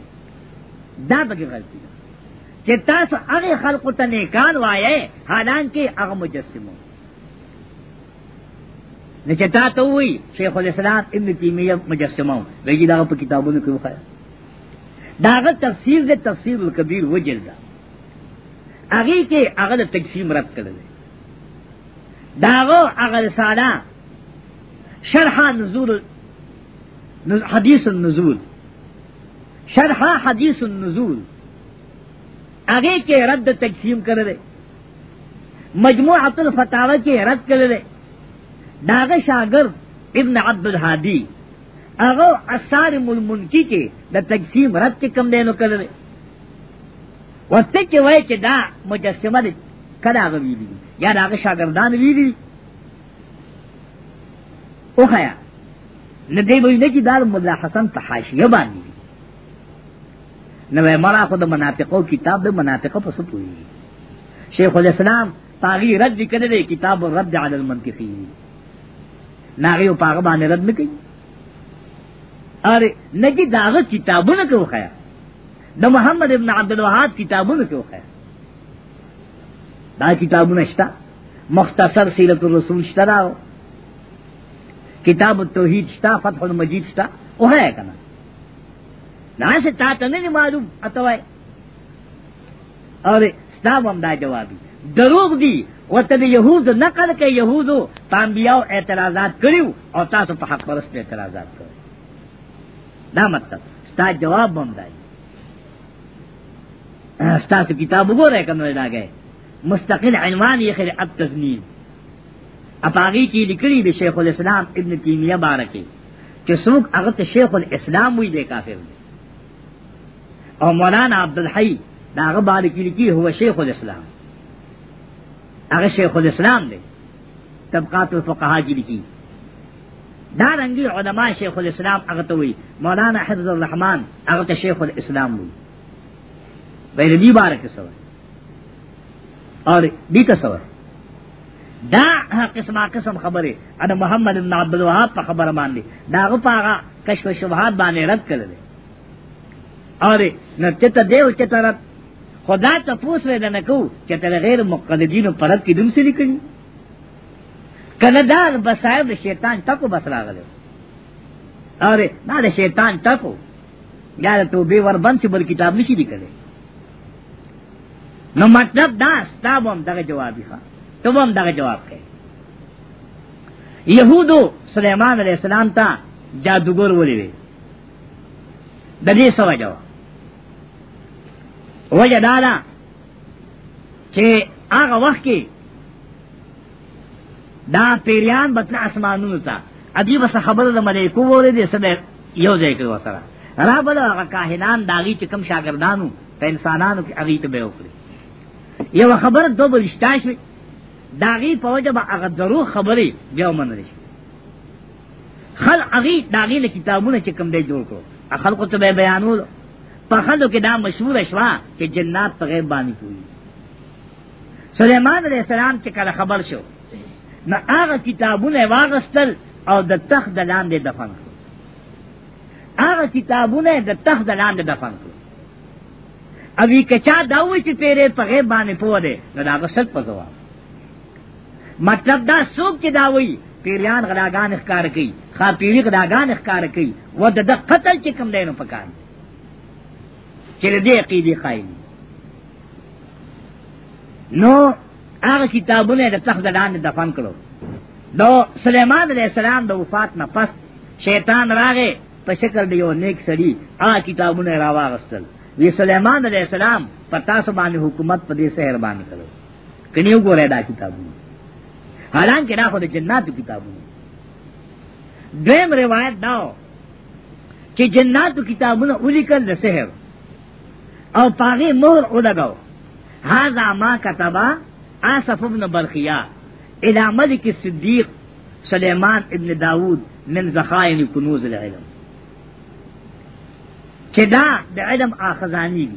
A: دا به غلطی ده چې تاسو هغه خلق ته نه کان وایې حالانکه هغه مجسمه نه چې تا ته وی شیخ الاسلام ابن تیمیه مجسمه ویږي دا په کتابونو کې وخا داغه تفسیر دے تفسیر الکبیر و جلدا هغه کې هغه تقسیم رد کړل داغه هغه ساده شرح نزول حدیث النزول شرح حدیث النزول هغه کې رد تقسیم کړل مجموعه الفتاوی کې رد کړل داغه شاگرد ابن عبد الهادی هغه اثار ملمنکی کې د تقسیم رد کې کم دینو کړل وته کې وای چې دا مجسمه دې کدا غویلی یا داغه شاگردان ویلی او خیا ندی وای نه چې دا مولا حسن ته حاشیه باندې نو مرا خو د مناطقو کتاب د مناطقو په سپوی شیخ الاسلام تاغی رد کړي کتاب رد علی المنطقین ناغی و پاغ بانے رد نکی ارے نجی داغ کتابوں نے کیوں خیا دا محمد ابن عبد الوہاد کتابوں نے کیوں خیا دا کتابوں نے شتا مختصر سیرت الرسول شتا راو کتاب التوحید شتا فتح المجید شتا او ہے کنا نا سے تا تنے معلوم اتوائے اور ستاب ہم دا جوابی دروغ دی ورته د يهود نقل کوي يهودو تانبياو اعتراضات کړیو او تاسو په حق پرست اعتراضات کړو دا مطلب ستا جواب باندې ستاسو کتاب وګورئ کومه راغی مستقل عنوان یې خل التزنین اپاغي کې لیکلي د شیخ الاسلام ابن تیمیه بارکی چې څوک هغه شیخ الاسلام وی دی کافر دی او مولانا عبد الحی دا هغه بارکی لیکي هو شیخ الاسلام هغه شیخ الاسلام دی طبقات الفقهاء کې لیکي دا رنګي علما شیخ الاسلام هغه ته وي مولانا حفظ الرحمن هغه ته شیخ الاسلام وي بیر دی بارک سوال اور دې تصور دا قسمه قسم خبره انا محمد بن عبد الوهاب په خبره باندې دا غفاغه کشف شبهات باندې رد کړل اور نو چته دیو چته رد خدا ته پوس وې نه کو چې تر غیر مقلدینو پرد کې دم سي لیکلي کله دار بصائر شیطان تکو بس راغله اره دا, دا شیطان تکو یار ته به ور بند چې بل کتاب نشي لیکلی نو مطلب دا ستاب هم دغه جواب ښه ته هم دغه جواب کوي يهودو سليمان عليه السلام ته جادوګر ولې د دې سوال جواب وجہ دادا چې هغه وخت کې دا پیریان بتنا اسمانونو ته عجیب څه خبره د ملائکو وره دي سده یو ځای کې وسره را بل هغه کاهنان داغي چې کم شاګردانو په انسانانو کې اغیته به وکړي یو خبره دو بلشتا شي داغي په وجه به هغه درو خبرې بیا ومنل شي خل اغي داغي له کتابونو چې کم دی جوړ کړو خلکو ته بیانول بی په خلو کې دا مشهور شوا چې جنات په غیب باندې کوي سليمان عليه السلام چې کله خبر شو نو هغه کتابونه واغستل او د تخت د لاندې دفن کړ هغه کتابونه د تخت د لاندې دفن کړ اوی کچا دا وې چې تیرې په غیب باندې پوه دی نو دا غسل پزوا مطلب دا څوک چې دا وې پیریان غلاګان ښکار کوي خا پیری غلاګان ښکار کوي و د قتل چې کم دی نو پکاره چې دې عقیده خایي نو هغه کتابونه د تخت دان دفن کړو نو سليمان عليه السلام د وفات نه پس شیطان راغې په شکل دی یو نیک سړي هغه کتابونه راواغستل وی سليمان عليه السلام پتا سبانه حکومت په دې شهر باندې کړو کني وګورې دا کتابونه حالانکه دا خو د جناتو کتابونه دیم روایت داو چې جناتو کتابونه ولیکل د سحر او پاغه مور ولګاو هاذا ما كتبا اسف ابن برخیا الى ملک صدیق سلیمان ابن داود من زخائن کنوز العلم چې دا د علم اخزانی دي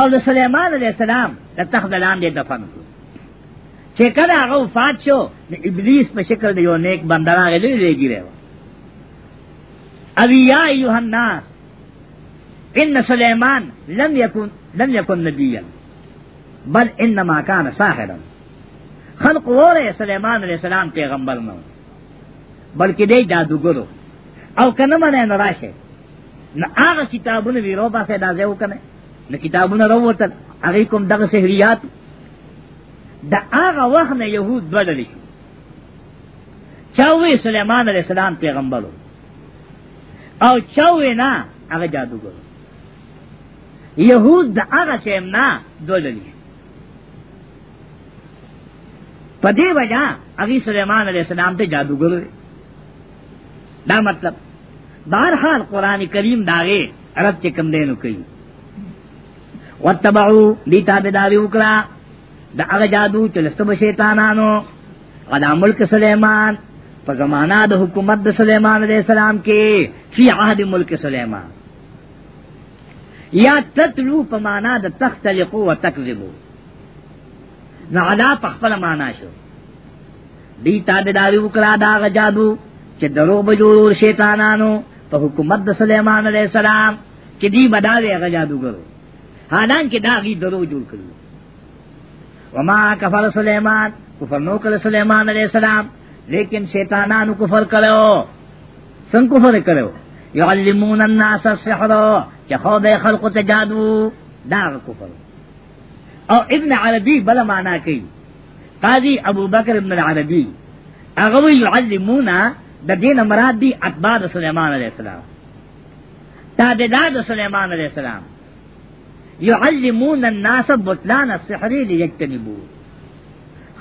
A: او د سلیمان علیہ السلام د تخت لاندې دفن کړو چې کله هغه وفات شو د ابلیس په شکل د یو نیک بندر هغه لري لګیره اوی یا ایوه الناس ان سلیمان لم یکن لم یکن نبیا بل انما کان ساحرا خلق وره سلیمان علیہ السلام پیغمبر نو بلکې دی جادوګرو او کنه منه نه راشه نه هغه کتابونه ویرو باسه دا ځو کنه نه کتابونه وروتل هغه کوم دغه سحریات دا هغه وخت نه يهود بدلې چاوي سليمان عليه السلام پیغمبرو او چاوي نه هغه جادوګر یہود دا آغا سیمنا دو للی پا دے وجہ اگی سلیمان علیہ السلام تے جادو گرو دا مطلب بارحال قرآن کریم داغے عرب کے کم دینو کئی واتبعو دیتا بداری اکرا دا آغا جادو چلستب شیطانانو غدا ملک سلیمان پا زمانہ دا حکومت دا سلیمان علیہ السلام کے فی عہد ملک سلیمان یا تتلو په معنا د تختلقو و تکذبو نو علا په خپل معنا شو دی تا د داوی وکړه دا غجادو چې درو بجور شیطانانو په حکومت د سليمان عليه السلام چې دی بداوی غجادو ګرو حالان کې دا غي درو جوړ کړو وما کفر سليمان کفر نو کړ سليمان عليه السلام لیکن شیطانانو کفر کړو څنګه کفر کړو يعلمون الناس السحر چې خو به خلق ته جادو دا کفر او ابن عربي بل معنا کوي قاضي ابو بکر ابن عربي هغه يعلمونا د دین مراد دي اتباع د سليمان عليه السلام تابعدار د سليمان عليه السلام يعلمون الناس بطلان السحر ليجتنبوه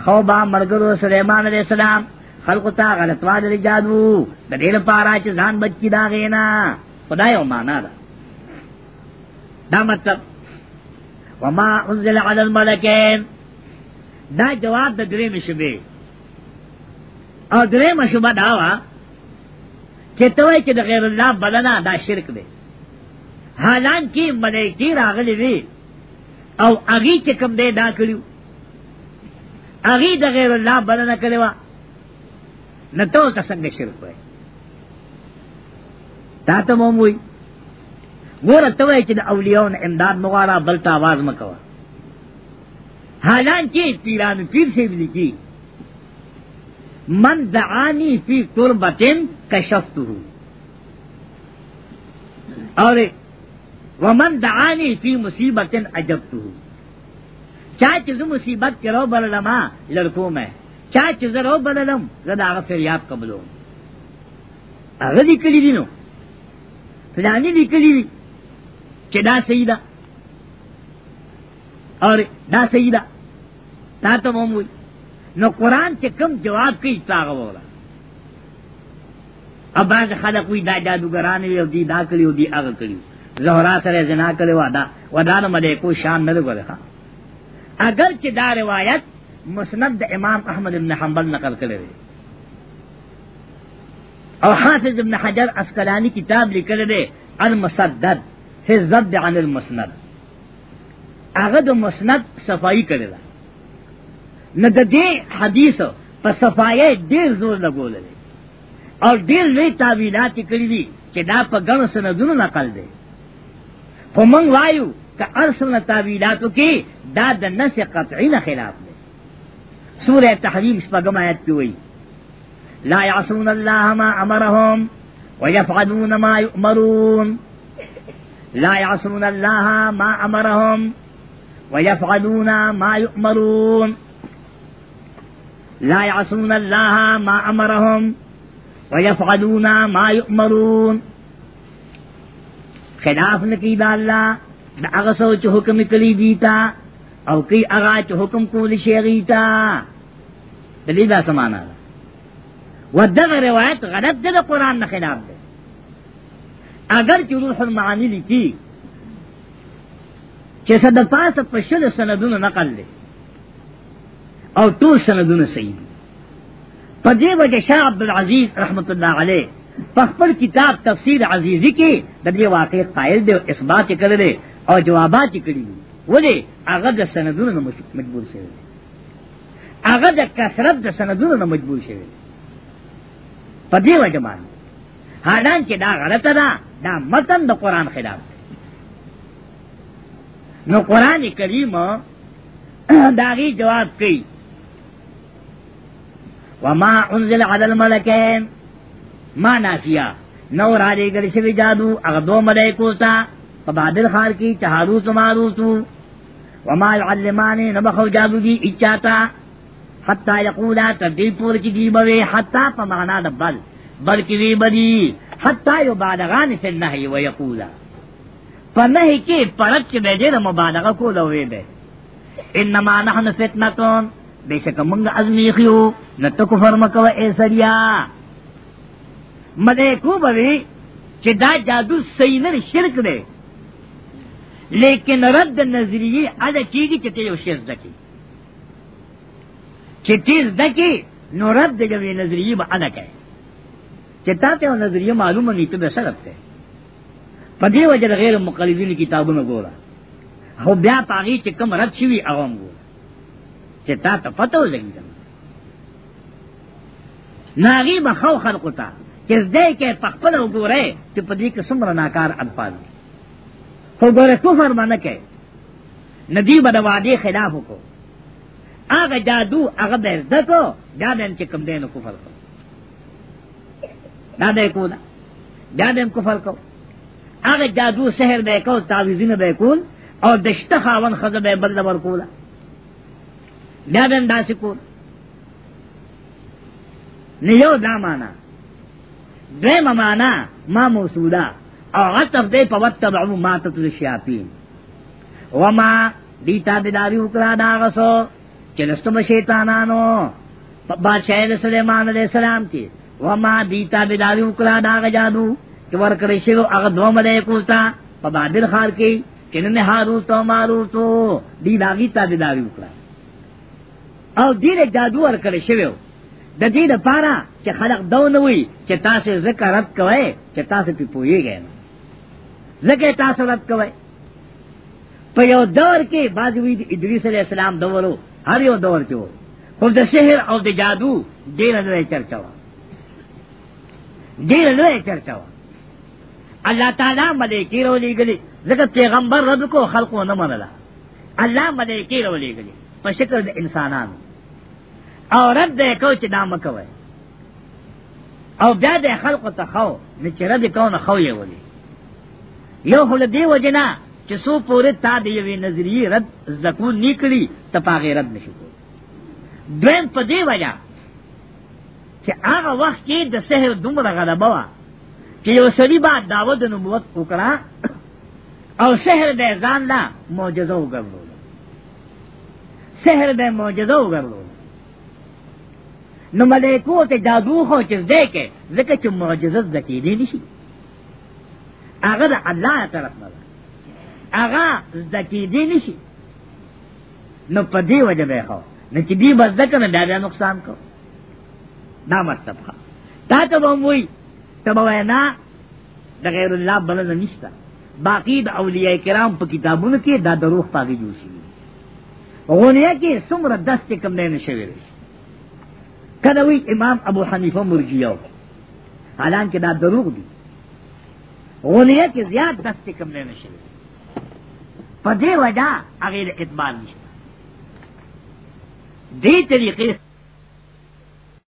A: خوبا مرګرو سليمان عليه السلام خلق تا غلط واده جادو د دې لپاره چې ځان بچی دا غینا خدای او معنا ده دا مطلب وما انزل على الملكين دا جواب د درې مشبه او درې مشبه دا وا چې توای کې د غیر الله بدنا دا شرک دی حالان کې ملایکی راغلي دي او اغي چې کوم دی دا کړیو اغي د غیر الله بدنا کړو نو ته څنګه شرک وای تا ته مو وایي ګوره ته وای چې د اولیاء نه امداد مغواړه بل ته आवाज مکوه حالان کې پیران پیر سی لیکي من دعانی فی تربتن کشفتو اور ومن دعانی فی مصیبتن عجبتو چاہ چیز مصیبت کے رو بللما لڑکوں میں چاہ چیز رو بللم زدہ فریاد قبلوں اگر نکلی دینو فلانی نکلی دی کہ دا سیدہ اور دا سیدہ تا تو موموئی نو قرآن سے کم جواب کی اتاغ بولا اب بعض خلق وی دا جادوگران وی دی دا کلیو دی اغا کلیو زہرا سر زنا کلیو دا ودا نو مدے کو شان نہ لگو رکھا اگر چی دا روایت مسند امام احمد ابن حنبل نقل کرے اور حافظ ابن حجر اسکلانی کتاب لکھ رہے المسدد حزت عن المسند هغه د مسند صفائی کړی دا نه د دې حدیث په صفایي ډیر زور لګول دي او ډیر لوی تعویلات کړی دي چې دا په ګڼ سندونو نقل دي خو موږ وایو که ارسل تعویلاتو کې دا د نس قطعی نه خلاف دی سورہ تحریم شپږم آیت کې وایي لا يعصون الله ما امرهم ويفعلون ما يؤمرون لا يعصون الله ما امرهم ويفعلون ما يؤمرون لا يعصون الله ما امرهم ويفعلون ما يؤمرون خلاف نکی دا اللہ دا اغسو چو حکم کلی دیتا او کی اغا چو حکم کول شیغیتا دلی دا سمانا دا ودغ روایت غلط دا, دا قرآن نخلاف دا اگر چې روح المعانی لیکي چې صد پاس په شل سندونو نقل دي او ټول سندونه صحیح په دې وجه شاه عبد العزيز رحمت الله علیه په خپل کتاب تفسیر عزیزی کې د دې واقع قائل دی او اثبات کړل او جوابات کړی ولې هغه د سندونو مجبور شوی هغه د کثرت د سندونو مجبور شوی په دې وجه باندې حالان چې دا غلطه ده دا متن د قران خلاف ده نو قران کریم داغي جواب کوي وما انزل على الملكين ما ناسیا نو را دې ګل شوی جادو هغه دو ملائکو ته په بادل خار کې چهارو تمارو تو وما يعلمان نبخو جادو دي اچاتا حتا یقولا تدی پور چې دی بوي حتا په معنا د بل بلکہ وی بدی حتی یو بالغان فی النہی و یقولا پر نہی کی پرت کے بیجے دا مبالغہ کو لوے بے انما نحن فتنتون بے شک منگ ازمیخیو نتکو فرمکو اے سریا ملیکو بوی چی دا جادو سینر شرک دے لیکن رد نظریه ادا کیږي چې یو شی زده کی چې تیز دکی نو رد د نظریه به ادا کوي چتا ته نظریه معلومه ني ته به سره ته پدې وجه غیر مقلدین کتابونه ګوره او بیا پاغي چې کوم رد شي عوام ګوره چې تا ته پته ولګي ناغي بخاو خلقو ته چې زده کې پخپل وګوره چې پدې کې څومره ناکار الفاظ خو ګوره کفر باندې کې ندی بد وادي خلاف کو هغه جادو هغه به زده کو دا دن چې کوم دین کفر کو دا دے کو دا بیا دے کفر کو اگر جادو سحر بے کو تعویزین بے کول اور دشت خاون خز بے بدل ور کولا بیا دے دا سکول نیو دا مانا دے ممانا ما موسودا اور عطف دے پوتبعو ما تتل شیاطین وما دیتا دیداری اکرا دا غصو چلستم شیطانانو بادشاہ سلیمان علیہ السلام کی وما دیتا بداری اکلا داغ جادو کہ ورکر شیو اغدو ملیکوستا پبادر خار کی چنن حاروس تو ماروسو دی داغی تا بداری اکلا او دیر جادو ورکر شیو د دې لپاره چې خلق دو نه وي چې تاسو ذکر رد کوی چې تاسو په پوهیږئ ذکر تاسو رد کوی په یو دور کې بعض وی ادریس علی السلام دورو هر یو دور کې وو خو د شهر او د جادو ډیر نه چرچا وو ډیر لوی چرچا و الله تعالی ملائکی رو لېګلې ځکه پیغمبر رد کو خلقو نه منله الله ملائکی رو لېګلې په شکل د انسانانو او رد کو چې دا مکوي او بیا د خلقو ته خو نه چې رد کو نه خو یې ولي یو هله دی وجنا چې سو پورې تا دی وی نظریه رد زکو نکړي ته پاغه رد نشو دویم په دی وجہ چې هغه وخت کې د سحر دومره غلبه وا چې یو سړي با داوود د نبوت وکړه او سحر د ځان لا معجزه وګرځول سحر د معجزه وګرځول نو ملائکو ته جادو خو چې دې کې ځکه چې معجزه ذکی دی نشي هغه د الله طرف نه هغه ذکی دی نشي نو په دې وجه به خو نو چې دې بس ذکر نه دا نقصان کوي دا مطلب ښه دا ته به وای ته به وینا د غیر الله بلنه نشته باقی د اولیاء کرام په کتابونو کې دا دروغ پاګی جوړ شي غونیا کې څومره دست کم نه نشوي کله وی امام ابو حنیفه مرجیه حالانکه دا دروغ دي غونیا کې زیات دست کم نه نشوي په دې وجہ هغه اعتبار نشته دې طریقې